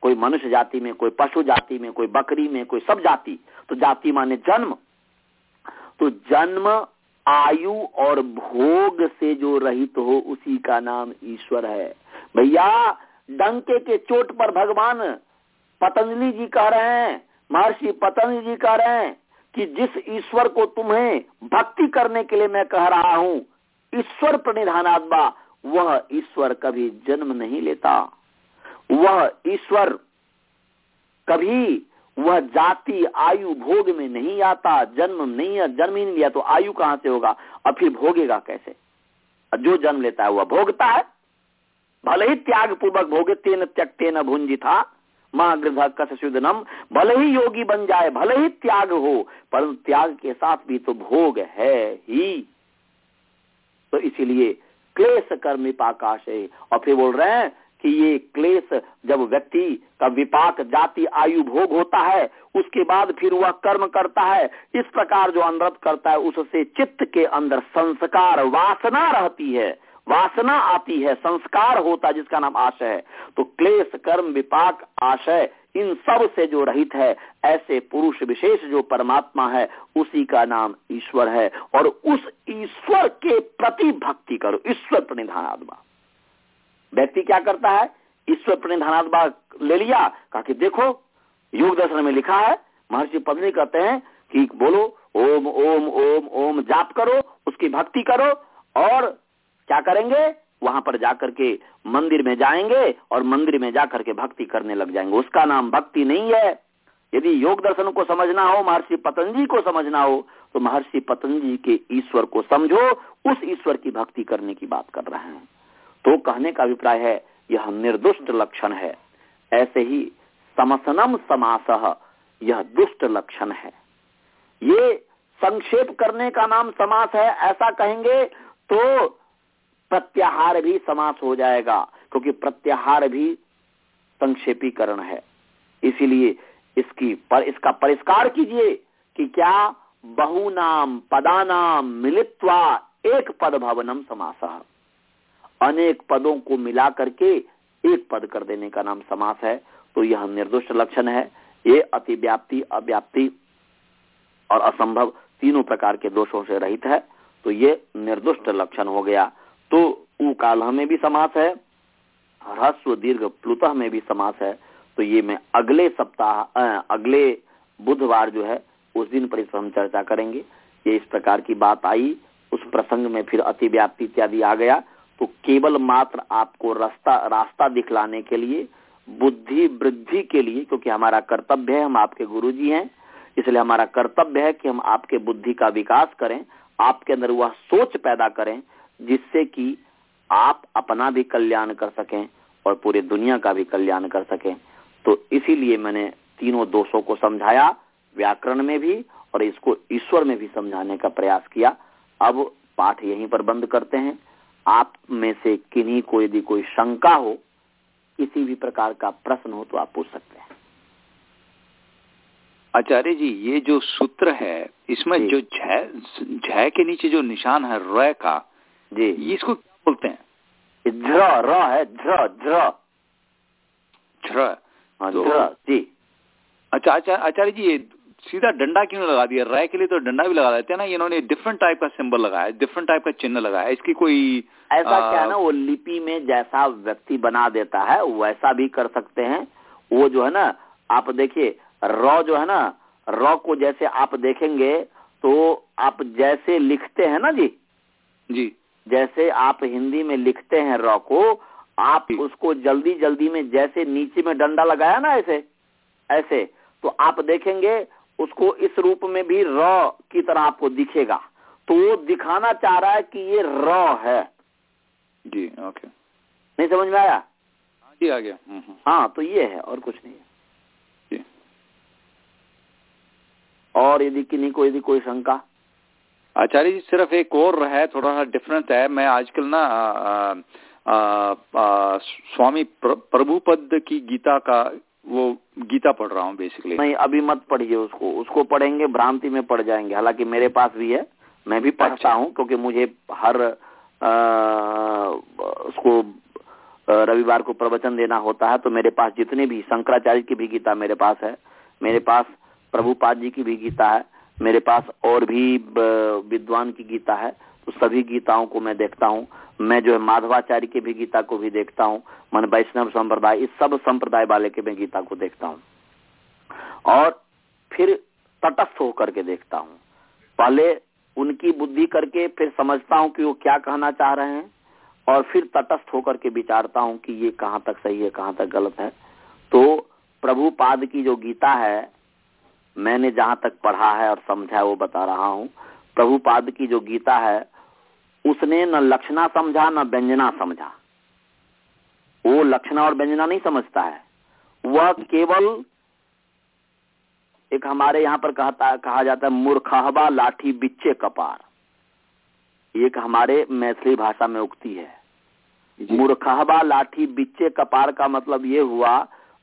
कोई मनुष्य जाति में, कोई पशु जाति में, कोई बकरी में, कोई सब जाति। तो जाति माने जन्म। तो जन्म, आयु और भोग से जो रहित हो, उसी का नाम ईश्वर है। भैया, डंके के चोट पर भगवान पतंजलि जी कह रहे हैं, महर्षि पतंजलि जी कह रहे हैं कि जिस ईश्वर को तुम्हें भक्ति करने के लिए मैं कह रहा हूँ, ईश्वर प्रणिधानात्मा वह ईश्वर कभी जन्म नहीं लेता। वह ईश्वर कभी, वह जाति, आयु, भोग में नहीं आता, जन्म नहीं है, जन्म ही नहीं लिया तो आयु कहाँ से होगा? और फिर भोगेगा कैसे? जो जन्म लेता है, वह भोगता है। भले ही त्याग पूर्वक भोगे तेन त्यक्ते न भुंजी था माँ गृध कसुदनम, भले ही योगी बन जाए, भले ही त्याग हो, परंतु त्याग के साथ भी तो भोग है ही। तो इसीलिए क्लेश कर्म विपाकाश है। और फिर बोल रहे हैं कि ये क्लेश जब व्यक्ति का विपाक, जाति, आयु, भोग होता है, उसके बाद फिर वह कर्म करता है, इस प्रकार जो अनरत करता है, उससे चित्त के अंदर संस्कार, वासना रहती है। वासना आती है, संस्कार होता जिसका नाम आशय है। तो क्लेश, कर्म, विपाक, आशय, इन सबसे जो रहित है, ऐसे पुरुष विशेष जो परमात्मा है, उसी का नाम ईश्वर है। और उस ईश्वर के प्रति भक्ति करो। ईश्वर प्रणिधानात्मा व्यक्ति क्या करता है? ईश्वर प्रणिधानात्मा ले लिया, कहा कि देखो, योग दर्शन में लिखा है, महर्षि पत्नी कहते हैं कि बोलो, ओम ओम ओम ओम, जाप करो, उसकी भक्ति करो, और क्या करेंगे? वहाँ पर जाकर के मंदिर में जाएँगे और मंदिर में जाकर के भक्ति करने लग जाएँगे। उसका नाम भक्ति नहीं है। यदि योग दर्शन को समझना हो, महर्षि पतंजलि को समझना हो तो महर्षि पतंजलि के ईश्वर को समझो, उस ईश्वर की भक्ति करने की बात कर रहे हैं। तो कहने का अभिप्राय है, यह निर्दुष्ट लक्षण है। ऐसे ही समसनम समास, यह दुष्ट लक्षण है। ये संक्षेप करने का नाम समास है, ऐसा कहेंगे तो प्रत्याहार भी समास हो जाएगा, क्योंकि प्रत्याहार भी संक्षेपीकरण है। इसीलिए इसकी पर, इसका परिष्कार कीजिए कि क्या बहु बहुनाम, पदानाम, मिलित्वा एक पद भवनम समास। अनेक पदों को मिला करके एक पद कर देने का नाम समास है तो यह निर्दुष्ट लक्षण है। ये अतिव्याप्ति, अव्याप्ति और असंभव तीनों प्रकार के दोषों से रहित है तो ये निर्दुष्ट लक्षण हो गया। तो ऊ काल में भी समास है, ह्रस्व दीर्घ प्लुत में भी समास है। तो ये मैं अगले सप्ताह अगले बुधवार जो है, उस दिन पर इस हम चर्चा करेंगे। ये इस प्रकार की बात आई, उस प्रसंग में फिर अतिव्याप्ति इत्यादि आ गया। तो केवल मात्र आपको रास्ता रास्ता दिखलाने के लिए, बुद्धि वृद्धि के लिए, क्योंकि हमारा कर्तव्य है, हम आपके गुरु जी हैं, इसलिए हमारा कर्तव्य है कि हम आपके बुद्धि का विकास करें, आपके अंदर वह सोच पैदा करें जिससे कि आप अपना भी कल्याण कर सकें और पूरे दुनिया का भी कल्याण कर सकें। तो इसीलिए मैंने तीनों दोषों को समझाया व्याकरण में भी और इसको ईश्वर में भी समझाने का प्रयास किया। अब पाठ यहीं पर बंद करते हैं। आप में से किन्हीं को यदि कोई शंका हो किसी भी प्रकार का प्रश्न हो तो आप पूछ सकते हैं। आचार्य जी ये जो सूत्र है इसमें जो। झ के नीचे जो निशान है र का जी। इसको क्या बोलते हैं। ध्र र है हाँ, तो- ध्र जी। अच्छा अच्छा आचार्य जी सीधा डंडा क्यों लगा दिया? राय के लिए तो डंडा भी लगा देते हैं ना। इन्होंने डिफरेंट टाइप का सिंबल लगाया डिफरेंट टाइप का चिन्ह लगाया। इसकी कोई ऐसा आ, क्या है ना वो लिपि में जैसा व्यक्ति बना देता है वैसा भी कर सकते हैं। वो जो है ना आप देखिए रॉ जो है ना रॉ को जैसे आप देखेंगे तो आप जैसे लिखते हैं ना जी। जी। जैसे आप हिंदी में लिखते हैं रॉ को आप उसको जल्दी जल्दी में जैसे नीचे में डंडा लगाया ना ऐसे ऐसे तो आप देखेंगे उसको इस रूप में भी र की तरह आपको दिखेगा। तो वो दिखाना चाह रहा है कि ये र है। जी ओके नहीं समझ में आया? हाँ जी आ गया। हम्म, हम्म, हाँ तो ये है और कुछ नहीं है। और यदि किन्हीं को यदि कोई शंका? आचार्य जी सिर्फ़ एक और है थोड़ा सा डिफरेंस है। मैं आजकल ना आ, आ, स्वामी प्र, प्रभुपद की गीता का वो गीता पढ़ रहा हूँ बेसिकली नहीं अभी मत पढ़िए उसको। उसको पढ़ेंगे भ्रांति में पड़ जाएँगे। हालाँकि मेरे पास भी है मैं भी पढ़ता अच्छा। हूँ क्योंकि मुझे हर आ, उसको रविवार को प्रवचन देना होता है तो मेरे पास जितने भी शंकराचार्य की भी गीता मेरे पास है। मेरे पास प्रभुपाद जी की भी गीता है। मेरे पास और भी विद्वान की गीता है। तो सभी गीताओं को मैं देखता हूँ। मैं जो है माधवाचार्य की भी गीता को भी देखता हूँ। मन वैष्णव संप्रदाय, इस सब संप्रदाय वाले के मैं गीता को देखता हूँ। और फिर तटस्थ होकर के देखता हूँ। पहले उनकी बुद्धि करके फिर समझता हूँ कि वो क्या कहना चाह रहे हैं और फिर तटस्थ होकर के विचारता हूँ कि ये कहाँ तक सही है, कहाँ तक गलत है। तो प्रभुपाद की जो गीता है मैंने जहाँ तक पढ़ा है और समझा है वो बता रहा हूँ। प्रभुपाद की जो गीता है उसने न लक्षणा समझा न व्यंजना समझा। वो लक्षणा और व्यंजना नहीं समझता है। वह केवल एक हमारे यहाँ पर कहता कहा जाता है मूर्खहबा लाठी बिच्चे कपार। एक हमारे मैथिली भाषा में उगती है। मूर्खहबा लाठी बिच्चे कपार का मतलब ये हुआ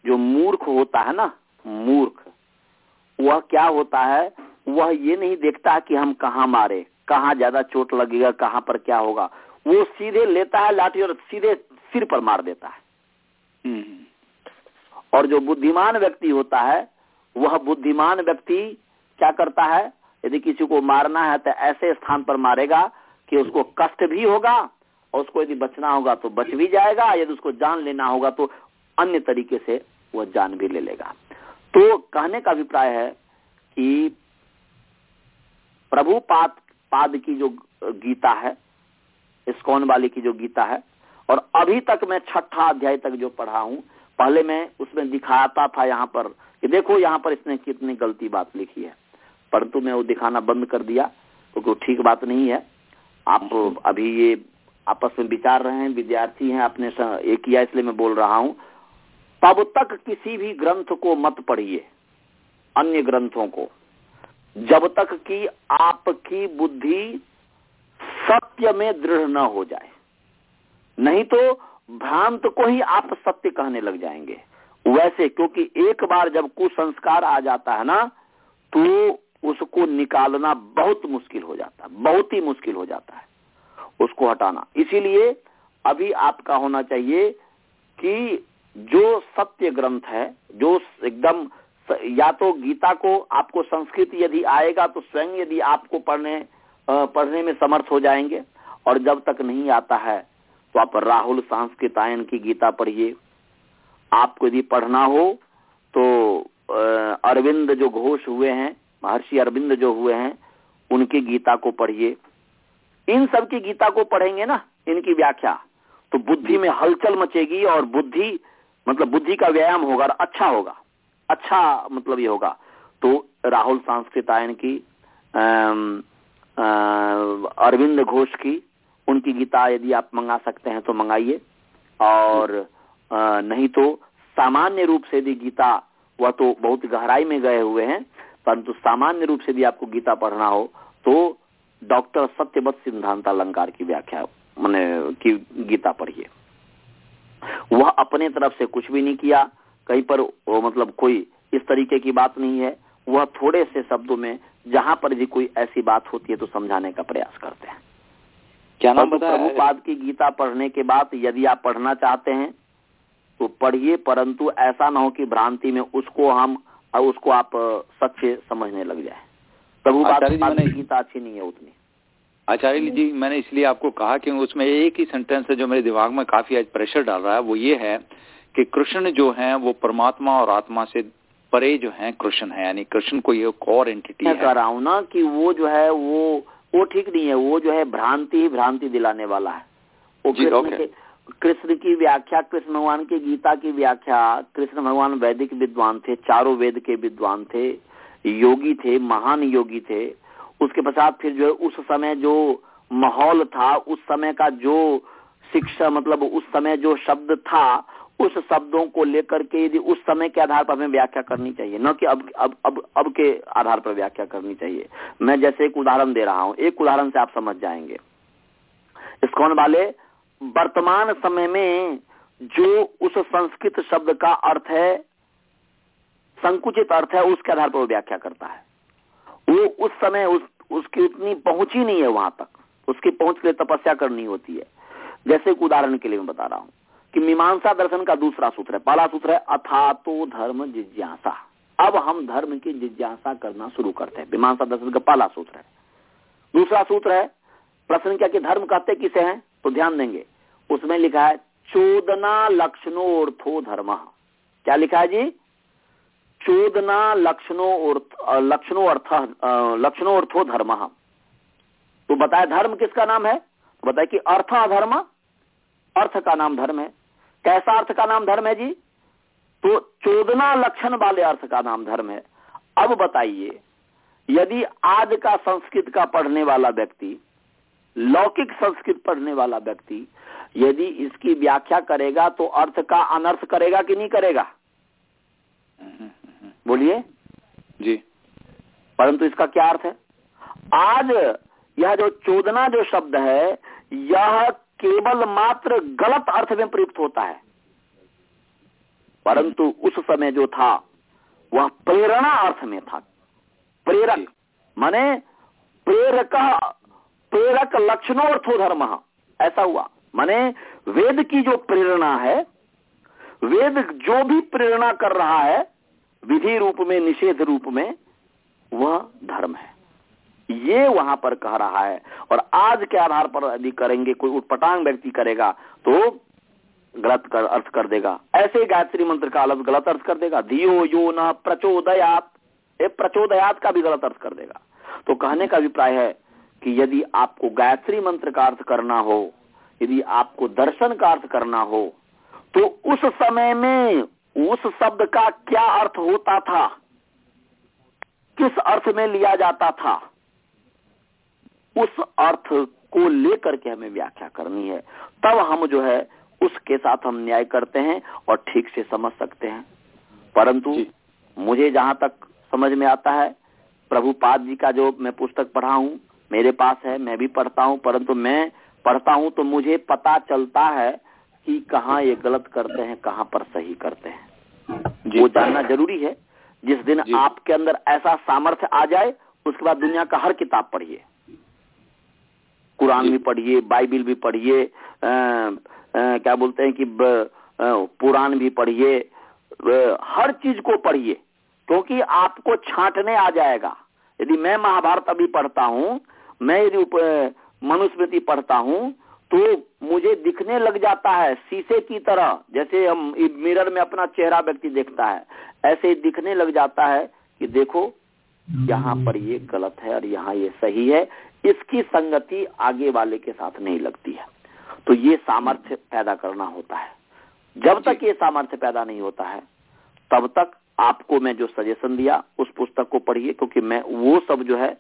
जो मूर्ख होता है ना मूर्ख वह क्या होता है? वह ये नहीं देखता कि हम कहाँ मारे कहाँ ज़्यादा चोट लगेगा कहाँ पर क्या होगा। वो सीधे लेता है लाठी और सीधे सिर पर मार देता है। हम्म। और जो बुद्धिमान व्यक्ति होता है वह बुद्धिमान व्यक्ति क्या करता है? यदि किसी को मारना है तो ऐसे स्थान पर मारेगा कि उसको कष्ट भी होगा और उसको यदि बचना होगा तो बच भी जाएगा यदि उसको जान लेना होगा तो अन्य तरीके से वह जान भी ले लेगा। तो कहने का अभिप्राय है कि प्रभु पाद पाद की जो गीता है, इस्कॉन वाली की जो गीता है, और अभी तक मैं छठा अध्याय तक जो पढ़ा हूँ, पहले मैं उसमें दिखाता था यहाँ पर कि देखो यहाँ पर इसने कितनी गलती बात लिखी है। परंतु मैं वो दिखाना बंद कर दिया, क्योंकि वो ठीक बात नहीं है। आप अभी ये आपस में विचार रहे हैं, विद्यार्थी हैं, अपने एक किया इसलिए मैं बोल रहा हूँ तब तक किसी भी ग्रंथ को मत पढ़िए, अन्य ग्रंथों को। जब तक कि आपकी बुद्धि सत्य में दृढ़ न हो जाए। नहीं तो भ्रांत को ही आप सत्य कहने लग जाएँगे। वैसे, क्योंकि एक बार जब कुसंस्कार आ जाता है ना तो उसको निकालना बहुत मुश्किल हो जाता है, बहुत ही मुश्किल हो जाता है, उसको हटाना। इसीलिए अभी आपका होना चाहिए कि जो सत्य ग्रंथ है जो एकदम या तो गीता को आपको संस्कृत यदि आएगा तो स्वयं यदि आपको पढ़ने पढ़ने में समर्थ हो जाएँगे। और जब तक नहीं आता है तो आप राहुल सांस्कृतायन की गीता पढ़िए। आपको यदि पढ़ना हो तो अरविंद जो घोष हुए हैं महर्षि अरविंद जो हुए हैं उनकी गीता को पढ़िए। इन सब की गीता को पढ़ेंगे ना इनकी व्याख्या तो बुद्धि में हलचल मचेगी और बुद्धि मतलब बुद्धि का व्यायाम होगा और अच्छा होगा। अच्छा मतलब ये होगा। तो राहुल सांस्कृतायन की अरविंद घोष की उनकी गीता यदि आप मंगा सकते हैं तो मंगाइए। और आ, नहीं तो सामान्य रूप से यदि गीता वह तो बहुत गहराई में गए हुए हैं परंतु सामान्य रूप से यदि आपको गीता पढ़ना हो तो डॉक्टर सत्यवत सिद्धांत अलंकार की व्याख्या मैंने की गीता पढ़िए। वह अपने तरफ़ से कुछ भी नहीं किया। कहीं पर वो मतलब कोई इस तरीके की बात नहीं है। वह थोड़े से शब्दों में जहाँ पर भी कोई ऐसी बात होती है तो समझाने का प्रयास करते हैं। क्या नाम बताया? प्रभुपाद की गीता पढ़ने के बाद यदि आप पढ़ना चाहते हैं तो पढ़िए परंतु ऐसा ना हो कि भ्रांति में उसको हम उसको आप सच्चे समझने लग जाए। प्रभुपाद की गीता अच्छी नहीं है उतनी। आचार्य जी मैंने इसलिए आपको कहा कि उसमें एक ही सेंटेंस है जो मेरे दिमाग में काफ़ी आज प्रेशर डाल रहा है वो ये है कि कृष्ण जो है वो परमात्मा और आत्मा से परे जो है कृष्ण है यानी कृष्ण को ये और एंटिटी है। कह रहा हूँ ना कि वो जो है वो वो ठीक नहीं है वो जो है भ्रांति ही भ्रांति दिलाने वाला है। वो कृष्ण कृष्ण की व्याख्या कृष्ण भगवान की गीता की व्याख्या कृष्ण भगवान वैदिक विद्वान थे चारों वेद के विद्वान थे योगी थे महान योगी थे उसके पश्चात फिर जो है उस समय जो माहौल था, उस समय का जो शिक्षा मतलब उस समय जो शब्द था, उस शब्दों को लेकर के यदि उस समय के आधार पर हमें व्याख्या करनी चाहिए। न कि अब अब अब अब के आधार पर व्याख्या करनी चाहिए। मैं जैसे एक उदाहरण दे रहा हूँ। एक उदाहरण से आप समझ जाएँगे। कौन वाले? वर्तमान समय में जो उस संस्कृत शब्द का अर्थ है, संकुचित अर्थ है, उसके आधार पर वो व्याख्या करता है। वो उस समय उस, उसकी उतनी पहुँच ही नहीं है वहाँ तक। उसकी पहुँच के लिए तपस्या करनी होती है। जैसे एक उदाहरण के लिए मैं बता रहा हूँ कि मीमांसा दर्शन का दूसरा सूत्र है। पहला सूत्र है अथा तो धर्म जिज्ञासा। अब हम धर्म की जिज्ञासा करना शुरू करते हैं। मीमांसा दर्शन का पहला सूत्र है। दूसरा सूत्र है, प्रश्न क्या कि धर्म कहते किसे हैं? तो ध्यान देंगे। उसमें लिखा है, चोदना लक्षणोर्थो धर्म। क्या लिखा है जी? चोदना लक्षणों लक्षणों अर्थ लक्षणों अर्थो धर्म। तो बताए धर्म किसका नाम है? तो बताए कि अर्थ अधर्म, अर्थ का नाम धर्म है। कैसा अर्थ का नाम धर्म है जी? तो चोदना लक्षण वाले अर्थ का नाम धर्म है। अब बताइए, यदि आज का संस्कृत का पढ़ने वाला व्यक्ति, लौकिक संस्कृत पढ़ने वाला व्यक्ति, यदि इसकी व्याख्या करेगा तो अर्थ का अनर्थ करेगा कि नहीं करेगा? बोलिए। जी। परंतु इसका क्या अर्थ है? आज यह जो चोदना जो शब्द है यह केवल मात्र गलत अर्थ में प्रयुक्त होता है। परंतु उस समय जो था वह प्रेरणा अर्थ में था। प्रेरक माने प्रेरक प्रेरक लक्षणों अर्थो धर्म ऐसा हुआ। माने वेद की जो प्रेरणा है वेद जो भी प्रेरणा कर रहा है विधि रूप में, निषेध रूप में वह धर्म है। ये वहाँ पर कह रहा है, और आज के आधार पर यदि करेंगे, कोई उटपटांग व्यक्ति करेगा तो गलत कर, अर्थ कर देगा। ऐसे गायत्री मंत्र का अलग गलत अर्थ कर देगा। धियो यो न प्रचोदयात। ये प्रचोदयात का भी गलत अर्थ कर देगा। तो कहने का अभिप्राय है कि यदि आपको गायत्री मंत्र का अर्थ करना हो, यदि आपको दर्शन का अर्थ करना हो तो उस समय में उस शब्द का क्या अर्थ होता था? किस अर्थ में लिया जाता था? उस अर्थ को लेकर के हमें व्याख्या करनी है। तब हम जो है उसके साथ हम न्याय करते हैं और ठीक से समझ सकते हैं। परंतु मुझे जहाँ तक समझ में आता है प्रभुपाद जी का जो मैं पुस्तक पढ़ा हूँ मेरे पास है मैं भी पढ़ता हूँ परंतु मैं पढ़ता हूँ तो मुझे पता चलता है कि कहाँ ये गलत करते हैं कहाँ पर सही करते हैं। वो जानना ज़रूरी है। जिस दिन आपके अंदर ऐसा सामर्थ्य आ जाए उसके बाद दुनिया का हर किताब पढ़िए। कुरान भी पढ़िए बाइबिल भी पढ़िए क्या बोलते हैं कि पुराण भी पढ़िए हर चीज़ को पढ़िए क्योंकि आपको छांटने आ जाएगा। यदि मैं महाभारत अभी पढ़ता हूँ मैं यदि मनुस्मृति पढ़ता हूँ तो मुझे दिखने लग जाता है शीशे की तरह जैसे हम मिरर में अपना चेहरा व्यक्ति देखता है। ऐसे दिखने लग जाता है कि देखो यहाँ पर ये गलत है और यहाँ ये सही है। इसकी संगति आगे वाले के साथ नहीं लगती है। तो ये सामर्थ्य पैदा करना होता है। जब तक ये सामर्थ्य पैदा नहीं होता है तब तक आपको मैं जो सजेशन दिया उस पुस्तक को पढ़िए क्योंकि मैं वो सब जो है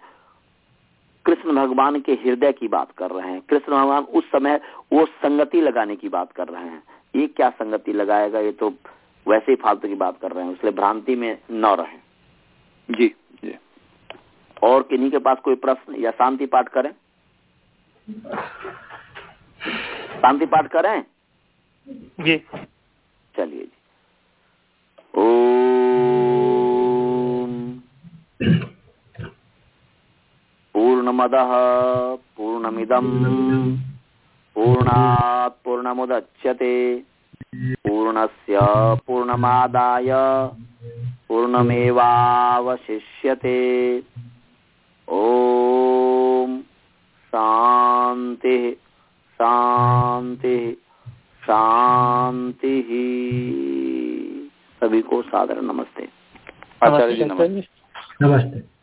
कृष्ण भगवान के हृदय की बात कर रहे हैं। कृष्ण भगवान उस समय वो संगति लगाने की बात कर रहे हैं। ये क्या संगति लगाएगा? ये तो वैसे ही फालतू की बात कर रहे हैं। इसलिए भ्रांति में न रहे। जी जी। और किन्हीं के पास कोई प्रश्न या शांति पाठ करें? शांति पाठ करें? जी। चलिए जी। ओ पूर्णमद पूर्णमिदम। पूर्णात् पूर्णमुदच्यते। पूर्णस्य पूर्णमादाय पूर्णमेवावशिष्यते। ओम शांति शांति शांति सभी को सादर नमस्ते। आचार्य जी। नमस्ते। नमस्ते।